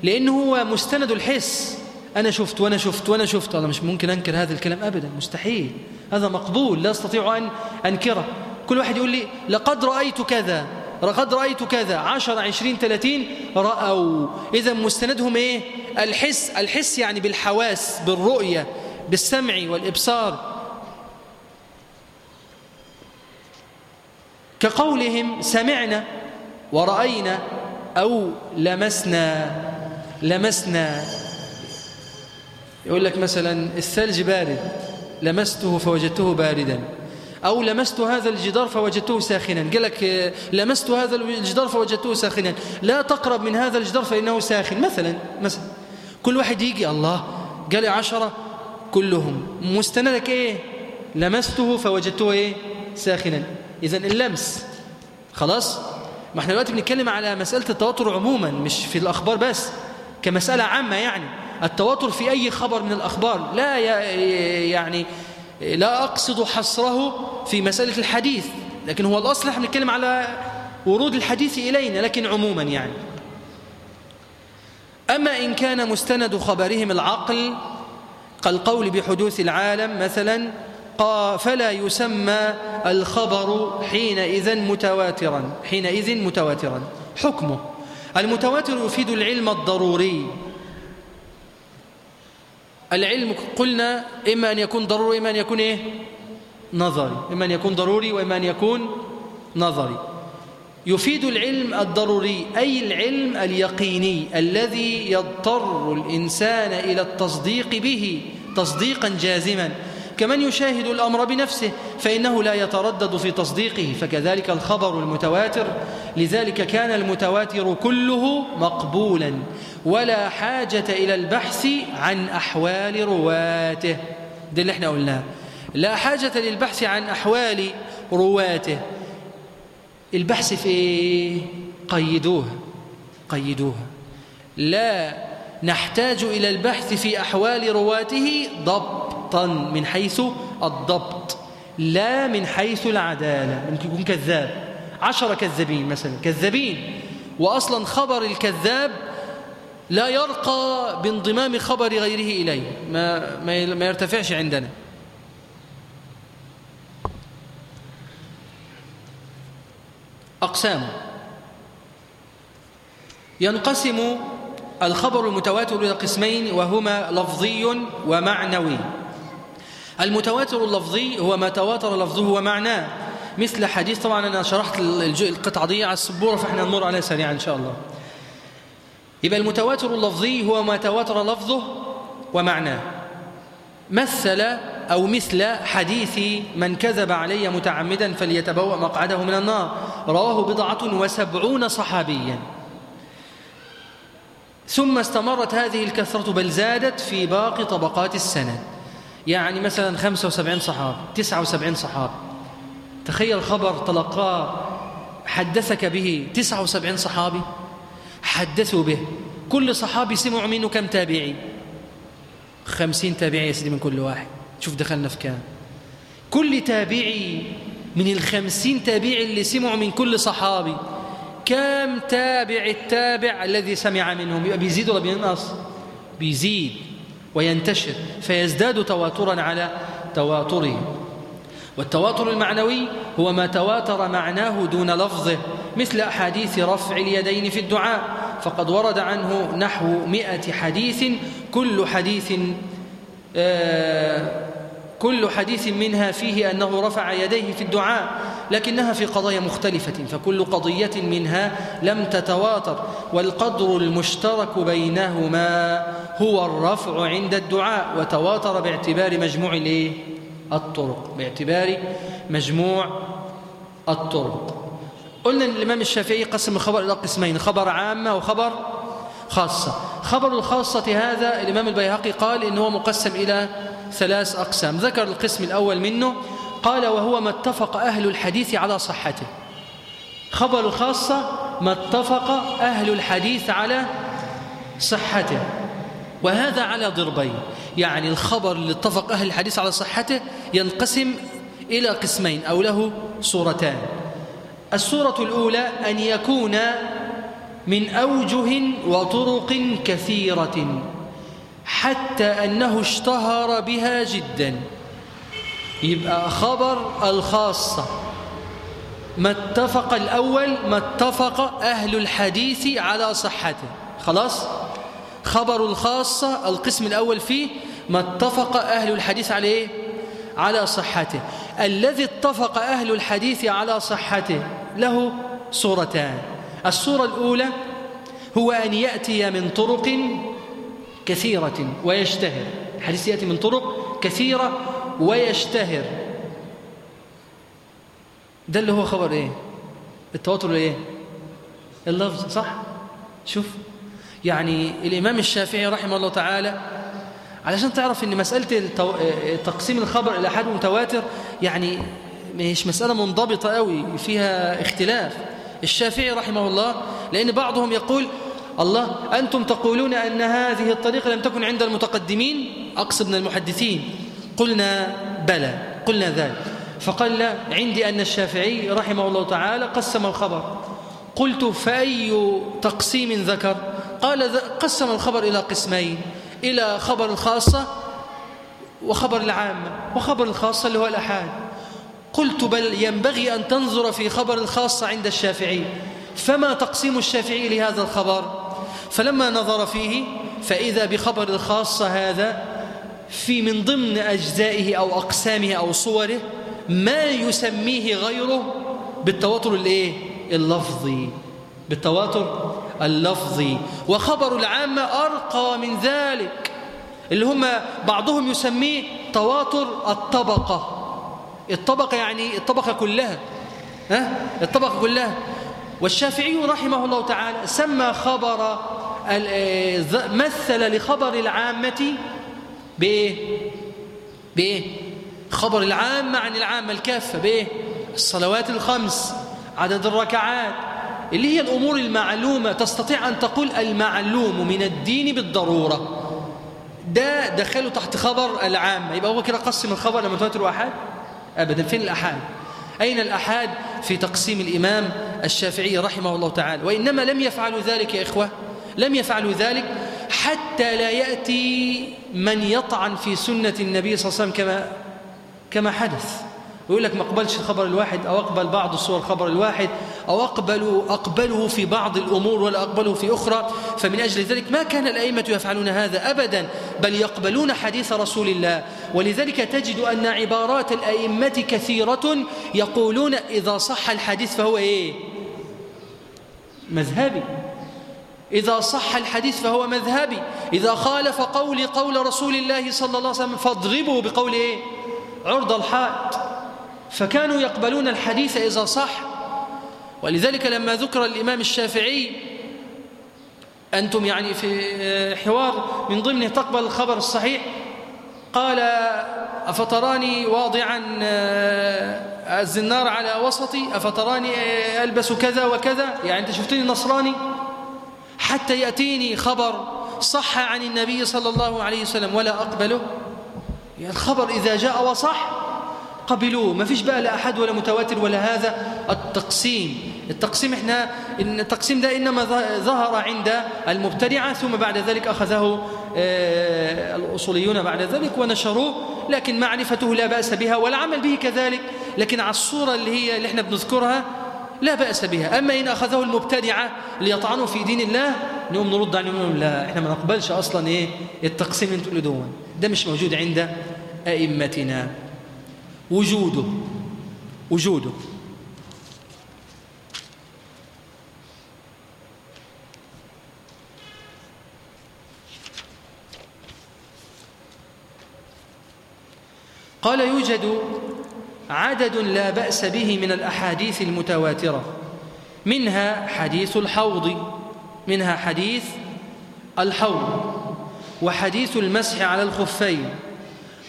لأنه هو مستند الحس. أنا شفت وأنا شفت وأنا شفت. أنا مش ممكن أنكر هذا الكلام أبدا مستحيل. هذا مقبول لا أستطيع أن أنكره. كل واحد يقول لي لقد رأيت كذا لقد رأيت كذا. عشر عشرين ثلاثين رأوا. إذا مستندهم إيه؟ الحس. الحس يعني بالحواس بالرؤية بالسمع والإبصار. كقولهم سمعنا ورأينا أو لمسنا لمسنا. يقول لك مثلا الثلج بارد لمسته فوجدته باردا. أو لمست هذا الجدار فوجدته ساخنا. قال لك لمست هذا الجدار فوجدته ساخنا. لا تقرب من هذا الجدار فإنه ساخن. مثلا مثلا. كل واحد يجي الله. قال عشرة كلهم. مستندك إيه؟ لمسته فوجدته إيه؟ ساخنا. إذا اللمس. خلاص؟ ما إحنا دلوقتي بنتكلم على مسألة التواتر عموما مش في الأخبار بس كمسألة عامة يعني. التواتر في أي خبر من الأخبار. لا يعني لا أقصد حصره في مسألة الحديث لكن هو الأصل إحنا بنتكلم على ورود الحديث إلينا لكن عموما يعني. أما إن كان مستند خبرهم العقل كالقول بحدوث العالم مثلا فلا يسمى الخبر حينئذ متواترا حينئذ متواترا. حكمه. المتواتر يفيد العلم الضروري. العلم قلنا إما أن يكون ضروري إما أن يكون إيه؟ نظري. إما أن يكون ضروري وإما أن يكون نظري. يفيد العلم الضروري أي العلم اليقيني الذي يضطر الإنسان إلى التصديق به تصديقا جازما. كمن يشاهد الأمر بنفسه فإنه لا يتردد في تصديقه فكذلك الخبر المتواتر. لذلك كان المتواتر كله مقبولا ولا حاجة إلى البحث عن أحوال رواته. ده اللي إحنا قلناه. لا حاجة للبحث عن أحوال رواته. البحث في إيه؟ قيدوها قيدوها لا نحتاج إلى البحث في أحوال رواته ضبطا من حيث الضبط لا من حيث العدالة. ممكن يكون كذاب. عشر كذابين مثلا. كذابين. وأصلا خبر الكذاب لا يرقى بانضمام خبر غيره إليه. ما, ما يرتفعش عندنا. أقسام. ينقسم الخبر المتواتر إلى قسمين وهما لفظي ومعنوي. المتواتر اللفظي هو ما تواتر لفظه ومعناه. مثل حديث طبعا أنا شرحت القطعة دي على السبورة فإحنا نمر عليها سريعا إن شاء الله. يبقى المتواتر اللفظي هو ما تواتر لفظه ومعناه. مثل أو مثل حديث من كذب علي متعمدا فليتبوأ مقعده من النار. رواه بضعة وسبعون صحابيا. ثم استمرت هذه الكثرة بل زادت في باقي طبقات السند. يعني مثلا 75 صحابي 79 صحابي. تخيل خبر تلقاه حدثك به 79 صحابي؟ حدثوا به. كل صحابي سمعوا منه كم تابعي؟ خمسين تابعي يا سيدي من كل واحد. شوف دخلنا في كام كل تابعي من الخمسين تابعي اللي سمعوا من كل صحابي كم تابع التابع الذي سمع منهم؟ يبقى بيزيد ولا بينقص؟ بيزيد. وينتشر فيزداد تواترا على تواتره. والتواتر المعنوي هو ما تواتر معناه دون لفظه مثل أحاديث رفع اليدين في الدعاء. فقد ورد عنه نحو مئة حديث كل حديث آه كل حديث منها فيه أنه رفع يديه في الدعاء. لكنها في قضايا مختلفة فكل قضية منها لم تتواتر والقدر المشترك بينهما هو الرفع عند الدعاء وتواتر باعتبار مجموع الطرق باعتبار مجموع الطرق. قلنا إن الإمام الشافعي قسم الخبر إلى قسمين خبر عامة وخبر خاصة. خبر الخاصة هذا الإمام البيهقي قال إن هو مقسم إلى ثلاث أقسام. ذكر القسم الأول منه قال وهو ما اتفق أهل الحديث على صحته. خبر الخاصه ما اتفق أهل الحديث على صحته. وهذا على ضربين. يعني الخبر اللي اتفق أهل الحديث على صحته ينقسم إلى قسمين أو له صورتان. الصورة الأولى أن يكون من أوجه وطرق كثيرة حتى أنه اشتهر بها جدا. يبقى خبر الخاصة. ما اتفق الأول ما اتفق أهل الحديث على صحته. خلاص؟ خبر الخاصة القسم الأول فيه ما اتفق أهل الحديث عليه؟ على صحته. الذي اتفق أهل الحديث على صحته له صورتان. الصورة الأولى هو أن يأتي من طرق كثيرة ويشتهر. الحديث يأتي من طرق كثيرة ويشتهر. ده اللي هو خبر إيه؟ التواتر إيه؟ اللفظ صح؟ شوف يعني الإمام الشافعي رحمه الله تعالى علشان تعرف إن مسألة تقسيم الخبر إلى أحد متواتر يعني مش مسألة منضبطة قوي فيها اختلاف. الشافعي رحمه الله لأن بعضهم يقول الله أنتم تقولون أن هذه الطريقة لم تكن عند المتقدمين؟ أقصد من المحدثين. قلنا بلى قلنا ذلك. فقال لا عندي أن الشافعي رحمه الله تعالى قسم الخبر. قلت فأي تقسيم ذكر؟ قال قسم الخبر إلى قسمين إلى خبر الخاصة وخبر العامة وخبر الخاصة اللي هو الأحاد. قلت بل ينبغي أن تنظر في خبر الخاصة عند الشافعي. فما تقسيم الشافعي لهذا الخبر؟ فلما نظر فيه فإذا بخبر الخاصة هذا في من ضمن أجزائه أو أقسامه أو صوره ما يسميه غيره بالتواتر الإيه؟ اللفظي. بالتواتر اللفظي. وخبر العامة أرقى من ذلك. اللي هم بعضهم يسميه تواتر الطبقة. الطبقة يعني الطبقة كلها. ها؟ الطبقة كلها. والشافعي رحمه الله تعالى سمى خبر آه، مثل لخبر العامة بإيه؟ بإيه؟ خبر العامة عن العامة الكافة بإيه؟ الصلوات الخمس عدد الركعات اللي هي الأمور المعلومة تستطيع أن تقول المعلوم من الدين بالضرورة ده دخله تحت خبر العامة يبقى هو كده قسم الخبر لما تواتر واحد أبدا فين الأحاد أين الأحاد في تقسيم الإمام الشافعي رحمه الله تعالى وإنما لم يفعلوا ذلك يا إخوة لم يفعلوا ذلك حتى لا يأتي من يطعن في سنة النبي صلى الله عليه وسلم كما كما حدث. ويقول لك ما أقبلش الخبر الواحد أو أقبل بعض الصور الخبر الواحد أو أقبل أقبله في بعض الأمور ولا أقبله في أخرى. فمن أجل ذلك ما كان الأئمة يفعلون هذا أبدا بل يقبلون حديث رسول الله. ولذلك تجد أن عبارات الأئمة كثيرة يقولون إذا صح الحديث فهو إيه؟ مذهبي. إذا صح الحديث فهو مذهبي. إذا خالف قولي قول رسول الله صلى الله عليه وسلم فاضربوا بقول إيه؟ عرض الحائط. فكانوا يقبلون الحديث إذا صح. ولذلك لما ذكر الإمام الشافعي أنتم يعني في حوار من ضمنه تقبل الخبر الصحيح قال أفتراني واضعا آه، الزنار على وسطي؟ أفتراني آه، ألبس كذا وكذا؟ يعني أنت شفتني نصراني؟ حتى يأتيني خبر صح عن النبي صلى الله عليه وسلم ولا أقبله. يعني الخبر إذا جاء وصح قبلوه. ما فيش بقى لا أحد ولا متواتر ولا هذا. التقسيم التقسيم إحنا إن التقسيم ده إنما ظهر عند المبتدعة ثم بعد ذلك أخذه آه، الأصوليون بعد ذلك ونشروه. لكن معرفته لا بأس بها والعمل به كذلك. لكن على الصورة اللي هي اللي إحنا بنذكرها لا بأس بها. أما إن أخذه المبتدعة ليطعنوا في دين الله نقوم نرد عليهم لا إحنا ما نقبلش أصلا إيه التقسيم اللي تقولوا دون ده مش موجود عند أئمتنا. وجوده وجوده. قال يوجد عدد لا بأس به من الأحاديث المتواترة. منها حديث الحوض منها حديث الحوض وحديث المسح على الخفين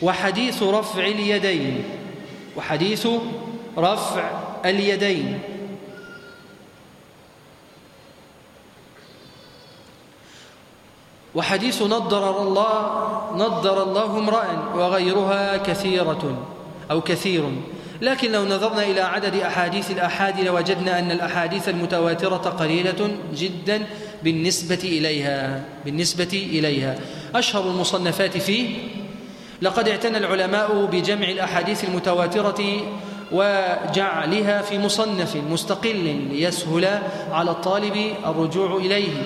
وحديث رفع اليدين وحديث رفع اليدين. وحديث نضر الله نضر الله امرأ وغيرها كثيرة. أو كثير. لكن لو نظرنا إلى عدد أحاديث الأحاد لوجدنا أن الأحاديث المتواترة قليلة جدا بالنسبة إليها. بالنسبة إليها. أشهر المصنفات فيه لقد اعتنى العلماء بجمع الأحاديث المتواترة وجعلها في مصنف مستقل ليسهل على الطالب الرجوع إليه.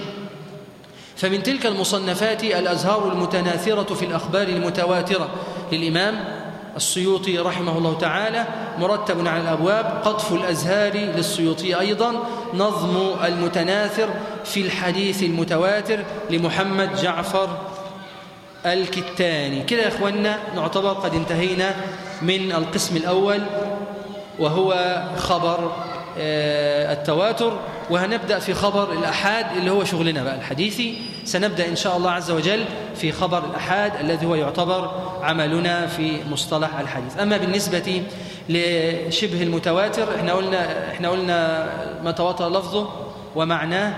فمن تلك المصنفات الأزهار المتناثرة في الأخبار المتواترة للإمام السيوطي رحمه الله تعالى مرتب على الأبواب قطف الأزهار للسيوطي أيضا نظم المتناثر في الحديث المتواتر لمحمد جعفر الكتاني. كده يا إخواننا نعتبر قد انتهينا من القسم الأول وهو خبر التواتر وهنبدأ في خبر الأحاد اللي هو شغلنا بقى الحديثي. سنبدأ إن شاء الله عز وجل في خبر الأحاد الذي هو يعتبر عملنا في مصطلح الحديث. أما بالنسبة لشبه المتواتر إحنا قلنا, إحنا قلنا ما تواتر لفظه ومعناه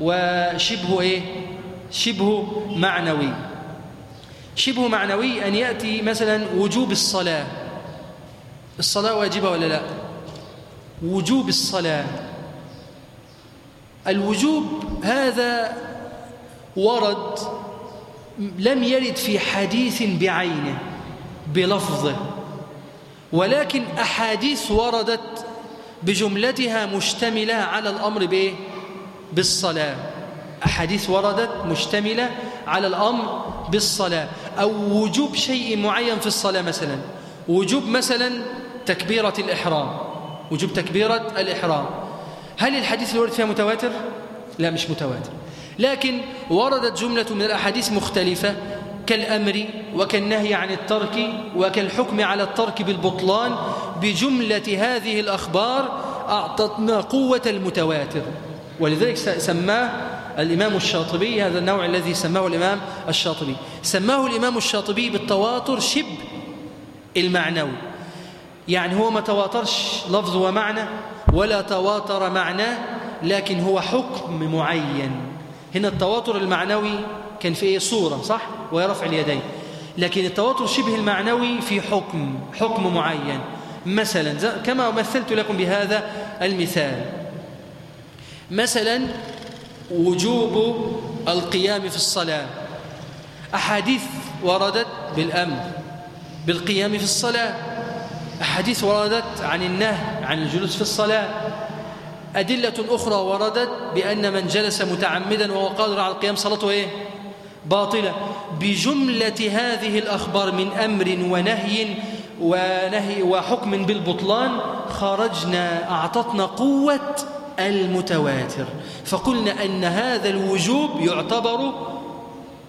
وشبه إيه؟ شبه معنوي. شبه معنوي أن يأتي مثلا وجوب الصلاة. الصلاة واجبة ولا لا؟ وجوب الصلاة. الوجوب هذا ورد لم يرد في حديث بعينه بلفظه. ولكن أحاديث وردت بجملتها مشتملة على الأمر بإيه؟ بالصلاة. أحاديث وردت مشتملة على الأمر بالصلاة. أو وجوب شيء معين في الصلاة مثلا. وجوب مثلا تكبيرة الإحرام. وجوب تكبيرة الإحرام. هل الحديث اللي ورد فيها متواتر؟ لا مش متواتر. لكن وردت جملة من الأحاديث مختلفة كالأمر وكالنهي عن الترك وكالحكم على الترك بالبطلان. بجملة هذه الأخبار أعطتنا قوة المتواتر. ولذلك سماه الإمام الشاطبي هذا النوع الذي سماه الإمام الشاطبي. سماه الإمام الشاطبي بالتواتر شبه المعنوي. يعني هو ما تواترش لفظ ومعنى ولا تواتر معناه لكن هو حكم معين. هنا التواتر المعنوي كان في إيه؟ صورة صح؟ ويرفع اليدين. لكن التواتر شبه المعنوي في حكم حكم معين. مثلا كما مثلت لكم بهذا المثال. مثلا وجوب القيام في الصلاة. أحاديث وردت بالأمر بالقيام في الصلاة. أحاديث وردت عن النهي عن الجلوس في الصلاة. أدلة أخرى وردت بأن من جلس متعمدا وهو قادر على القيام صلاته إيه؟ باطلة. بجملة هذه الأخبار من أمر ونهي ونهي وحكم بالبطلان خرجنا أعطتنا قوة المتواتر. فقلنا أن هذا الوجوب يعتبر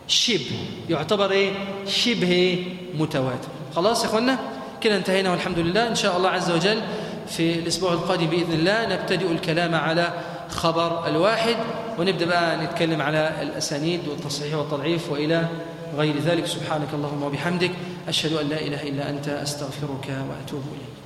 شبه يعتبر إيه؟ شبه متواتر. خلاص يا أخوانا كده انتهينا والحمد لله. إن شاء الله عز وجل في الأسبوع القادم بإذن الله نبتدئ الكلام على خبر الواحد ونبدأ بقى نتكلم على الأسانيد والتصحيح والتضعيف وإلى غير ذلك. سبحانك اللهم وبحمدك أشهد أن لا إله إلا أنت أستغفرك وأتوب إليك.